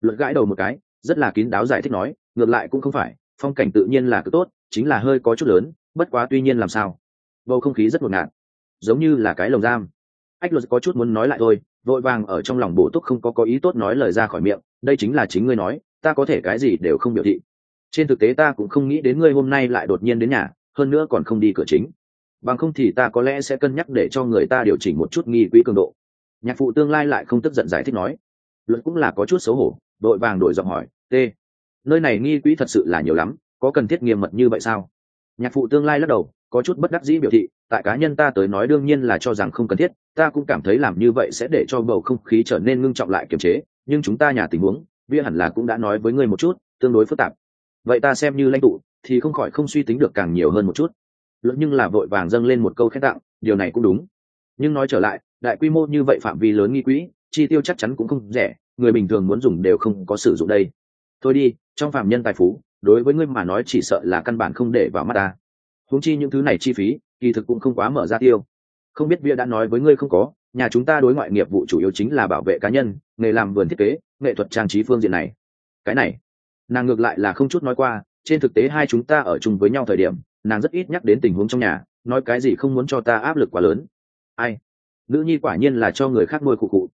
A: Luật gãi đầu một cái, rất là kín đáo giải thích nói, ngược lại cũng không phải, phong cảnh tự nhiên là cứ tốt, chính là hơi có chút lớn, bất quá tuy nhiên làm sao? Bầu không khí rất ngột ngạt, giống như là cái lồng giam. Ách luật có chút muốn nói lại thôi, vội vàng ở trong lòng bổ túc không có có ý tốt nói lời ra khỏi miệng, đây chính là chính ngươi nói, ta có thể cái gì đều không biểu thị. Trên thực tế ta cũng không nghĩ đến ngươi hôm nay lại đột nhiên đến nhà hơn nữa còn không đi cửa chính. Bằng không thì ta có lẽ sẽ cân nhắc để cho người ta điều chỉnh một chút nghi quỹ cường độ. Nhạc phụ tương lai lại không tức giận giải thích nói. Luật cũng là có chút xấu hổ, đội vàng đổi giọng hỏi, t, nơi này nghi quỹ thật sự là nhiều lắm, có cần thiết nghiêm mật như vậy sao? Nhạc phụ tương lai lắc đầu, có chút bất đắc dĩ biểu thị, tại cá nhân ta tới nói đương nhiên là cho rằng không cần thiết, ta cũng cảm thấy làm như vậy sẽ để cho bầu không khí trở nên ngưng trọng lại kiềm chế, nhưng chúng ta nhà tình huống, bia hẳn là cũng đã nói với ngươi một chút, tương đối phức tạp. Vậy ta xem như lãnh tụ thì không khỏi không suy tính được càng nhiều hơn một chút. Luận nhưng là vội vàng dâng lên một câu khen tặng, điều này cũng đúng. Nhưng nói trở lại, đại quy mô như vậy phạm vi lớn nghi quỹ, chi tiêu chắc chắn cũng không rẻ, người bình thường muốn dùng đều không có sử dụng đây. Thôi đi, trong phạm nhân tài phú, đối với ngươi mà nói chỉ sợ là căn bản không để vào mắt ta. Huống chi những thứ này chi phí, kỳ thực cũng không quá mở ra tiêu. Không biết bia đã nói với ngươi không có, nhà chúng ta đối ngoại nghiệp vụ chủ yếu chính là bảo vệ cá nhân, nghề làm vườn thiết kế, nghệ thuật trang trí phương diện này. Cái này, nàng ngược lại là không chút nói qua trên thực tế hai chúng ta ở chung với nhau thời điểm, nàng rất ít nhắc đến tình huống trong nhà, nói cái gì không muốn cho ta áp lực quá lớn. Ai? Nữ nhi quả nhiên là cho người khác nuôi cụ cụ.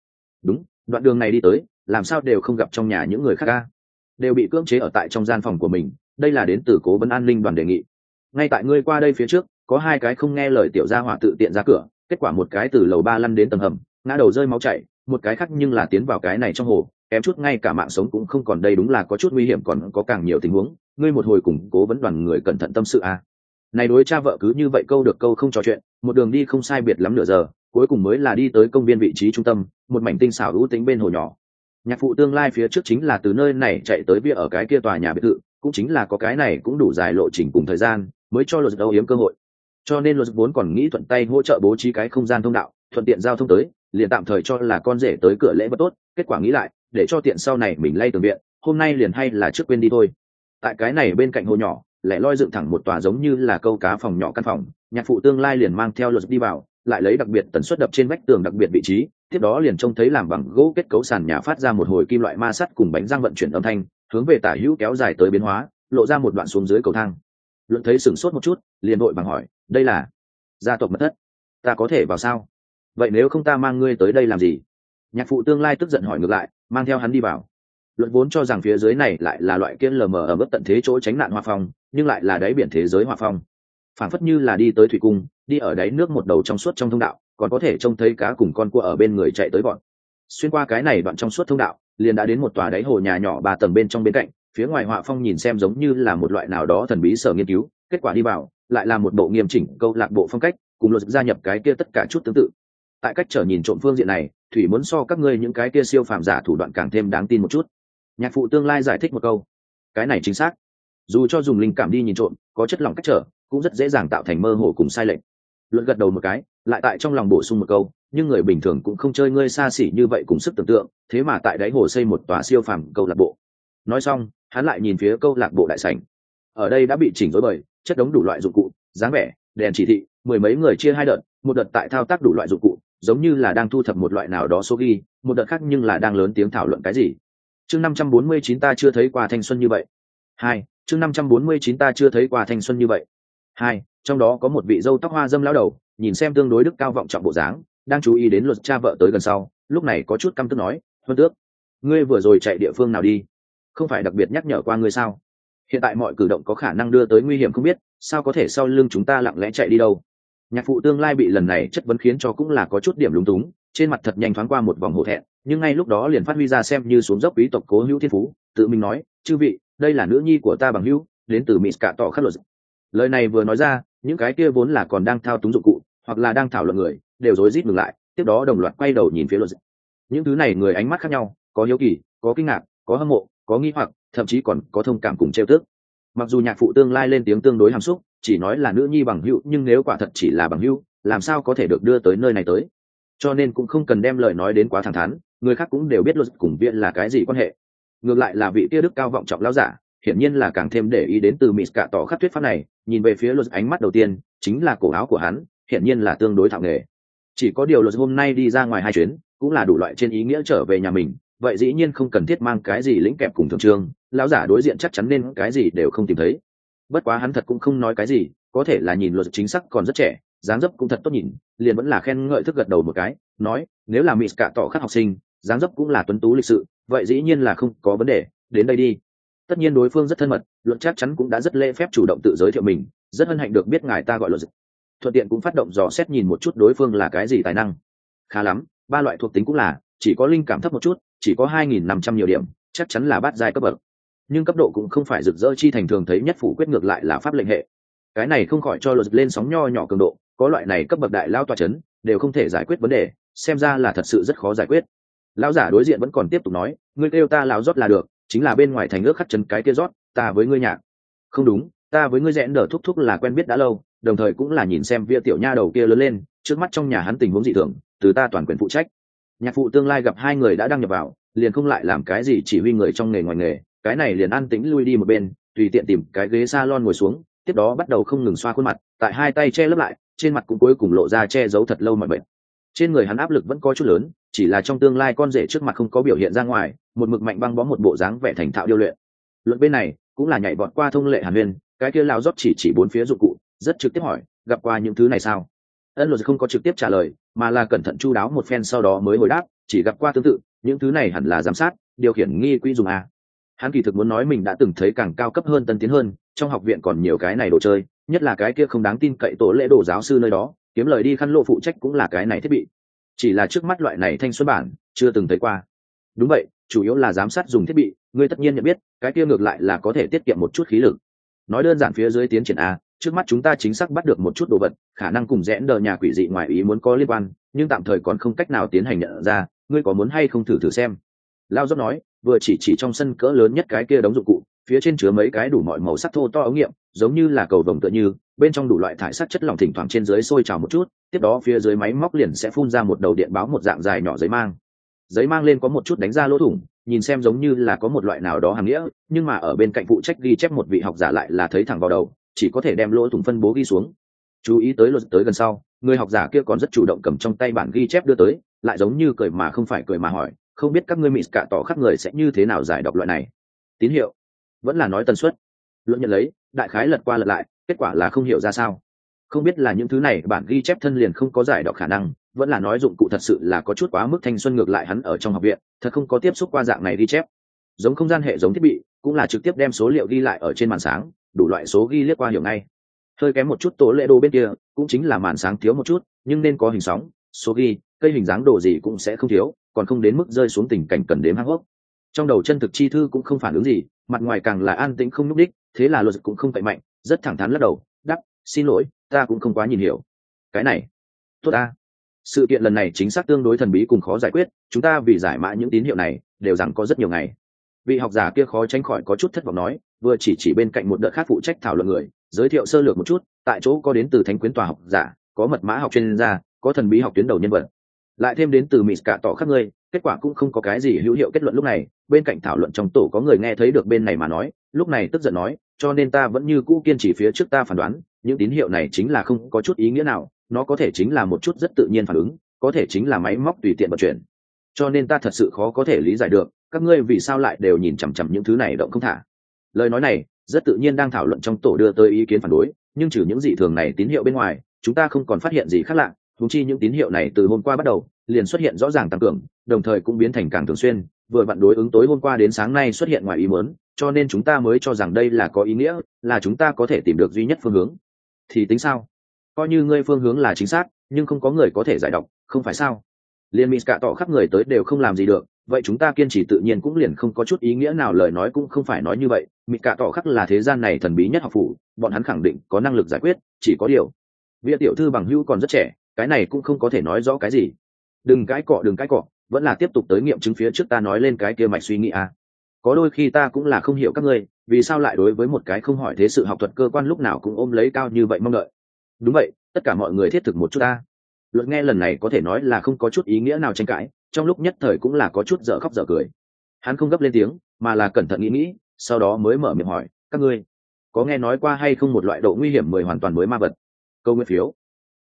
A: Đúng, đoạn đường này đi tới, làm sao đều không gặp trong nhà những người khác ca đều bị cưỡng chế ở tại trong gian phòng của mình, đây là đến từ cố vấn an ninh đoàn đề nghị. Ngay tại ngươi qua đây phía trước, có hai cái không nghe lời tiểu gia hỏa tự tiện ra cửa, kết quả một cái từ lầu ba lăn đến tầng hầm, ngã đầu rơi máu chảy, một cái khác nhưng là tiến vào cái này trong hồ, kém chút ngay cả mạng sống cũng không còn, đây đúng là có chút nguy hiểm còn có càng nhiều tình huống ngươi một hồi củng cố vấn đoàn người cẩn thận tâm sự à. này đối cha vợ cứ như vậy câu được câu không trò chuyện, một đường đi không sai biệt lắm nửa giờ, cuối cùng mới là đi tới công viên vị trí trung tâm, một mảnh tinh xảo ưu tính bên hồ nhỏ. Nhạc phụ tương lai phía trước chính là từ nơi này chạy tới bia ở cái kia tòa nhà biệt thự, cũng chính là có cái này cũng đủ dài lộ trình cùng thời gian, mới cho luật âu yếm cơ hội. Cho nên luật vốn còn nghĩ thuận tay hỗ trợ bố trí cái không gian thông đạo, thuận tiện giao thông tới, liền tạm thời cho là con rể tới cửa lễ bất tốt, kết quả nghĩ lại, để cho tiện sau này mình lay tường viện, hôm nay liền hay là trước quên đi thôi tại cái này bên cạnh hồ nhỏ lại loi dựng thẳng một tòa giống như là câu cá phòng nhỏ căn phòng, nhạc phụ tương lai liền mang theo luật đi vào, lại lấy đặc biệt tần suất đập trên vách tường đặc biệt vị trí, tiếp đó liền trông thấy làm bằng gỗ kết cấu sàn nhà phát ra một hồi kim loại ma sắt cùng bánh răng vận chuyển âm thanh, hướng về tả hữu kéo dài tới biến hóa, lộ ra một đoạn xuống dưới cầu thang. Luận thấy sửng sốt một chút, liền đội bằng hỏi, đây là gia tộc mất thất. Ta có thể vào sao? Vậy nếu không ta mang ngươi tới đây làm gì? Nhạc phụ tương lai tức giận hỏi ngược lại, mang theo hắn đi vào luận vốn cho rằng phía dưới này lại là loại kiên lờ mờ ở mức tận thế chỗ tránh nạn hòa phong, nhưng lại là đáy biển thế giới hòa phong. Phản phất như là đi tới thủy cung, đi ở đáy nước một đầu trong suốt trong thông đạo, còn có thể trông thấy cá cùng con cua ở bên người chạy tới bọn. Xuyên qua cái này đoạn trong suốt thông đạo, liền đã đến một tòa đáy hồ nhà nhỏ ba tầng bên trong bên cạnh, phía ngoài họa phong nhìn xem giống như là một loại nào đó thần bí sở nghiên cứu, kết quả đi vào, lại là một bộ nghiêm chỉnh, câu lạc bộ phong cách, cùng luật gia nhập cái kia tất cả chút tương tự. Tại cách trở nhìn trộm phương diện này, thủy muốn so các ngươi những cái kia siêu phàm giả thủ đoạn càng thêm đáng tin một chút nhạc phụ tương lai giải thích một câu. Cái này chính xác. Dù cho dùng linh cảm đi nhìn trộm, có chất lỏng cách trở, cũng rất dễ dàng tạo thành mơ hồ cùng sai lệch. Luận gật đầu một cái, lại tại trong lòng bổ sung một câu, nhưng người bình thường cũng không chơi ngươi xa xỉ như vậy cùng sức tưởng tượng, thế mà tại đáy hồ xây một tòa siêu phàm câu lạc bộ. Nói xong, hắn lại nhìn phía câu lạc bộ đại sảnh. Ở đây đã bị chỉnh rối bời chất đống đủ loại dụng cụ, dáng vẻ, đèn chỉ thị, mười mấy người chia hai đợt, một đợt tại thao tác đủ loại dụng cụ, giống như là đang thu thập một loại nào đó số ghi, một đợt khác nhưng là đang lớn tiếng thảo luận cái gì chương năm trăm bốn mươi chín ta chưa thấy qua thanh xuân như vậy. Hai, chương năm trăm bốn mươi chín ta chưa thấy qua thanh xuân như vậy. Hai, trong đó có một vị dâu tóc hoa dâm lao đầu, nhìn xem tương đối đức cao vọng trọng bộ dáng, đang chú ý đến luật cha vợ tới gần sau, lúc này có chút căm tức nói, huân tước, ngươi vừa rồi chạy địa phương nào đi? Không phải đặc biệt nhắc nhở qua ngươi sao? Hiện tại mọi cử động có khả năng đưa tới nguy hiểm không biết, sao có thể sau lưng chúng ta lặng lẽ chạy đi đâu? Nhạc phụ tương lai bị lần này chất vấn khiến cho cũng là có chút điểm lúng túng, trên mặt thật nhanh thoáng qua một vòng hổ thẹn nhưng ngay lúc đó liền phát huy ra xem như xuống dốc quý tộc cố hữu thiên phú, tự mình nói, chư vị, đây là nữ nhi của ta bằng hữu, đến từ mỹ cả tỏ khắc luật lời này vừa nói ra, những cái kia vốn là còn đang thao túng dụng cụ, hoặc là đang thảo luận người, đều rối rít ngừng lại, tiếp đó đồng loạt quay đầu nhìn phía luật những thứ này người ánh mắt khác nhau, có hiếu kỳ, có kinh ngạc, có hâm mộ, có nghi hoặc, thậm chí còn có thông cảm cùng trêu tức. Mặc dù nhạc phụ tương lai lên tiếng tương đối hàm xúc, chỉ nói là nữ nhi bằng hữu, nhưng nếu quả thật chỉ là bằng hữu, làm sao có thể được đưa tới nơi này tới? Cho nên cũng không cần đem lời nói đến quá thẳng thắn người khác cũng đều biết luật cùng viện là cái gì quan hệ. Ngược lại là vị tia đức cao vọng trọng lao giả, hiển nhiên là càng thêm để ý đến từ mịt cả tỏ khắc thuyết pháp này, nhìn về phía luật ánh mắt đầu tiên, chính là cổ áo của hắn, hiển nhiên là tương đối thạo nghề. Chỉ có điều luật hôm nay đi ra ngoài hai chuyến, cũng là đủ loại trên ý nghĩa trở về nhà mình, vậy dĩ nhiên không cần thiết mang cái gì lĩnh kẹp cùng thường trương, lão giả đối diện chắc chắn nên cái gì đều không tìm thấy. Bất quá hắn thật cũng không nói cái gì, có thể là nhìn luật chính xác còn rất trẻ dáng dấp cũng thật tốt nhìn, liền vẫn là khen ngợi thức gật đầu một cái, nói, nếu là mỹ cả tỏ khắc học sinh, dáng dấp cũng là tuấn tú lịch sự, vậy dĩ nhiên là không có vấn đề, đến đây đi. Tất nhiên đối phương rất thân mật, luận chắc chắn cũng đã rất lễ phép chủ động tự giới thiệu mình, rất hân hạnh được biết ngài ta gọi luật thuận tiện cũng phát động dò xét nhìn một chút đối phương là cái gì tài năng. Khá lắm, ba loại thuộc tính cũng là, chỉ có linh cảm thấp một chút, chỉ có hai nghìn năm trăm nhiều điểm, chắc chắn là bát giai cấp bậc. Nhưng cấp độ cũng không phải rực rỡ chi thành thường thấy nhất phủ quyết ngược lại là pháp lệnh hệ. Cái này không khỏi cho luật lên sóng nho nhỏ cường độ có loại này cấp bậc đại lao tòa c h ấ n đều không thể giải quyết vấn đề, xem ra là thật sự rất khó giải quyết. Lão giả đối diện vẫn còn tiếp tục nói, ngươi kêu ta lao rót là được, chính là bên ngoài thành ước khắc chấn cái kia rót, ta với ngươi nhạc. Không đúng, ta với ngươi rẽn đờ thúc thúc là quen biết đã lâu, đồng thời cũng là nhìn xem via tiểu nha đầu kia lớn lên, trước mắt trong nhà hắn tình huống dị thường, từ ta toàn quyền phụ trách. Nhạc phụ tương lai gặp hai người đã đăng nhập vào, liền không lại làm cái gì chỉ huy người trong nghề ngoài nghề, cái này liền an tĩnh lui đi một bên, tùy tiện tìm cái ghế s a lon ngồi xuống, tiếp đó bắt đầu không ngừng xoa khuôn mặt, tại hai tay che lấp lại trên mặt cũng cuối cùng lộ ra che giấu thật lâu mọi bệnh trên người hắn áp lực vẫn có chút lớn, chỉ là trong tương lai con rể trước mặt không có biểu hiện ra ngoài, một mực mạnh băng bó một bộ dáng vẻ thành thạo điêu luyện. Luận bên này, cũng là nhảy vọt qua thông lệ hàn huyên cái kia lao rót chỉ chỉ bốn phía dụng cụ, rất trực tiếp hỏi, gặp qua những thứ này sao? Ân luật không có trực tiếp trả lời, mà là cẩn thận chu đáo một phen sau đó mới hồi đáp, chỉ gặp qua tương tự, những thứ này hẳn là giám sát, điều khiển nghi quỹ dùng a. Hắn kỳ thực muốn nói mình đã từng thấy càng cao cấp hơn tân tiến hơn, trong học viện còn nhiều cái này đồ chơi nhất là cái kia không đáng tin cậy tổ lễ đồ giáo sư nơi đó, kiếm lời đi khăn lộ phụ trách cũng là cái này thiết bị. Chỉ là trước mắt loại này thanh xuất bản, chưa từng thấy qua. Đúng vậy, chủ yếu là giám sát dùng thiết bị, ngươi tất nhiên nhận biết, cái kia ngược lại là có thể tiết kiệm một chút khí lực. Nói đơn giản phía dưới tiến triển a, trước mắt chúng ta chính xác bắt được một chút đồ vật, khả năng cùng rẽ đờ nhà quỷ dị ngoài ý muốn có liên quan, nhưng tạm thời còn không cách nào tiến hành nhận ra, ngươi có muốn hay không thử thử xem. Lao dốc nói, vừa chỉ chỉ trong sân cỡ lớn nhất cái kia đóng dụng cụ phía trên chứa mấy cái đủ mọi màu sắc thô to ống nghiệm, giống như là cầu vồng tựa như, bên trong đủ loại thải sắc chất lỏng thỉnh thoảng trên dưới sôi trào một chút, tiếp đó phía dưới máy móc liền sẽ phun ra một đầu điện báo một dạng dài nhỏ giấy mang. Giấy mang lên có một chút đánh ra lỗ thủng, nhìn xem giống như là có một loại nào đó hàng nghĩa, nhưng mà ở bên cạnh phụ trách ghi chép một vị học giả lại là thấy thẳng vào đầu, chỉ có thể đem lỗ thủng phân bố ghi xuống. Chú ý tới luật tới gần sau, người học giả kia còn rất chủ động cầm trong tay bản ghi chép đưa tới, lại giống như cười mà không phải cười mà hỏi, không biết các ngươi mỹ cả tỏ khắp người sẽ như thế nào giải đọc loại này? Tín hiệu vẫn là nói tần suất. Luận nhận lấy, đại khái lật qua lật lại, kết quả là không hiểu ra sao. Không biết là những thứ này bản ghi chép thân liền không có giải đọc khả năng, vẫn là nói dụng cụ thật sự là có chút quá mức thanh xuân ngược lại hắn ở trong học viện, thật không có tiếp xúc qua dạng này ghi chép. Giống không gian hệ giống thiết bị, cũng là trực tiếp đem số liệu ghi lại ở trên màn sáng, đủ loại số ghi liếc qua hiểu ngay. Hơi kém một chút tố lệ đồ bên kia, cũng chính là màn sáng thiếu một chút, nhưng nên có hình sóng, số ghi, cây hình dáng đồ gì cũng sẽ không thiếu, còn không đến mức rơi xuống tình cảnh cần đếm hang hốc trong đầu chân thực chi thư cũng không phản ứng gì, mặt ngoài càng là an tĩnh không nhúc đích thế là luật cũng không phải mạnh, rất thẳng thắn lắc đầu đắp xin lỗi, ta cũng không quá nhìn hiểu. Cái này, tốt ta. Sự kiện lần này chính xác tương đối thần bí cùng khó giải quyết, chúng ta vì giải mã những tín hiệu này, đều rằng có rất nhiều ngày. Vị học giả kia khó tránh khỏi có chút thất vọng nói, vừa chỉ chỉ bên cạnh một đợt khác phụ trách thảo luận người, giới thiệu sơ lược một chút, tại chỗ có đến từ thánh quyến tòa học giả, có mật mã học chuyên gia, có thần bí học tuyến đầu nhân vật. Lại thêm đến từ mỹ cả tỏ khắp ngươi kết quả cũng không có cái gì hữu hiệu kết luận lúc này, bên cạnh thảo luận trong tổ có người nghe thấy được bên này mà nói, lúc này tức giận nói, cho nên ta vẫn như cũ kiên trì phía trước ta phán đoán, những tín hiệu này chính là không có chút ý nghĩa nào, nó có thể chính là một chút rất tự nhiên phản ứng, có thể chính là máy móc tùy tiện vận chuyển. Cho nên ta thật sự khó có thể lý giải được, các ngươi vì sao lại đều nhìn chằm chằm những thứ này động không thả. Lời nói này, rất tự nhiên đang thảo luận trong tổ đưa tới ý kiến phản đối, nhưng trừ những dị thường này tín hiệu bên ngoài, chúng ta không còn phát hiện gì khác lạ thúng chi những tín hiệu này từ hôm qua bắt đầu, liền xuất hiện rõ ràng tăng cường đồng thời cũng biến thành càng thường xuyên vừa vặn đối ứng tối hôm qua đến sáng nay xuất hiện ngoài ý muốn cho nên chúng ta mới cho rằng đây là có ý nghĩa là chúng ta có thể tìm được duy nhất phương hướng. Thì tính sao? Coi như ngươi phương hướng là chính xác nhưng không có người có thể giải đọc không phải sao? Liên mỹ cả tỏ khắp người tới đều không làm gì được vậy chúng ta kiên trì tự nhiên cũng liền không có chút ý nghĩa nào lời nói cũng không phải nói như vậy. Mịt cả tỏ khắc là thế gian này thần bí nhất học phủ bọn hắn khẳng định có năng lực giải quyết chỉ có điều Vĩa tiểu thư bằng hữu còn rất trẻ, cái này cũng không có thể nói rõ cái gì. Đừng cãi cọ đừng cãi cọ, vẫn là tiếp tục tới nghiệm chứng phía trước ta nói lên cái kia mạch suy nghĩ à. Có đôi khi ta cũng là không hiểu các ngươi, vì sao lại đối với một cái không hỏi thế sự học thuật cơ quan lúc nào cũng ôm lấy cao như vậy mong đợi. Đúng vậy, tất cả mọi người thiết thực một chút ta. luận nghe lần này có thể nói là không có chút ý nghĩa nào tranh cãi, trong lúc nhất thời cũng là có chút dở khóc dở cười. Hắn không gấp lên tiếng, mà là cẩn thận nghĩ nghĩ, sau đó mới mở miệng hỏi, các ngươi có nghe nói qua hay không một loại độ nguy hiểm mười hoàn toàn mới ma vật? câu nguyên phiếu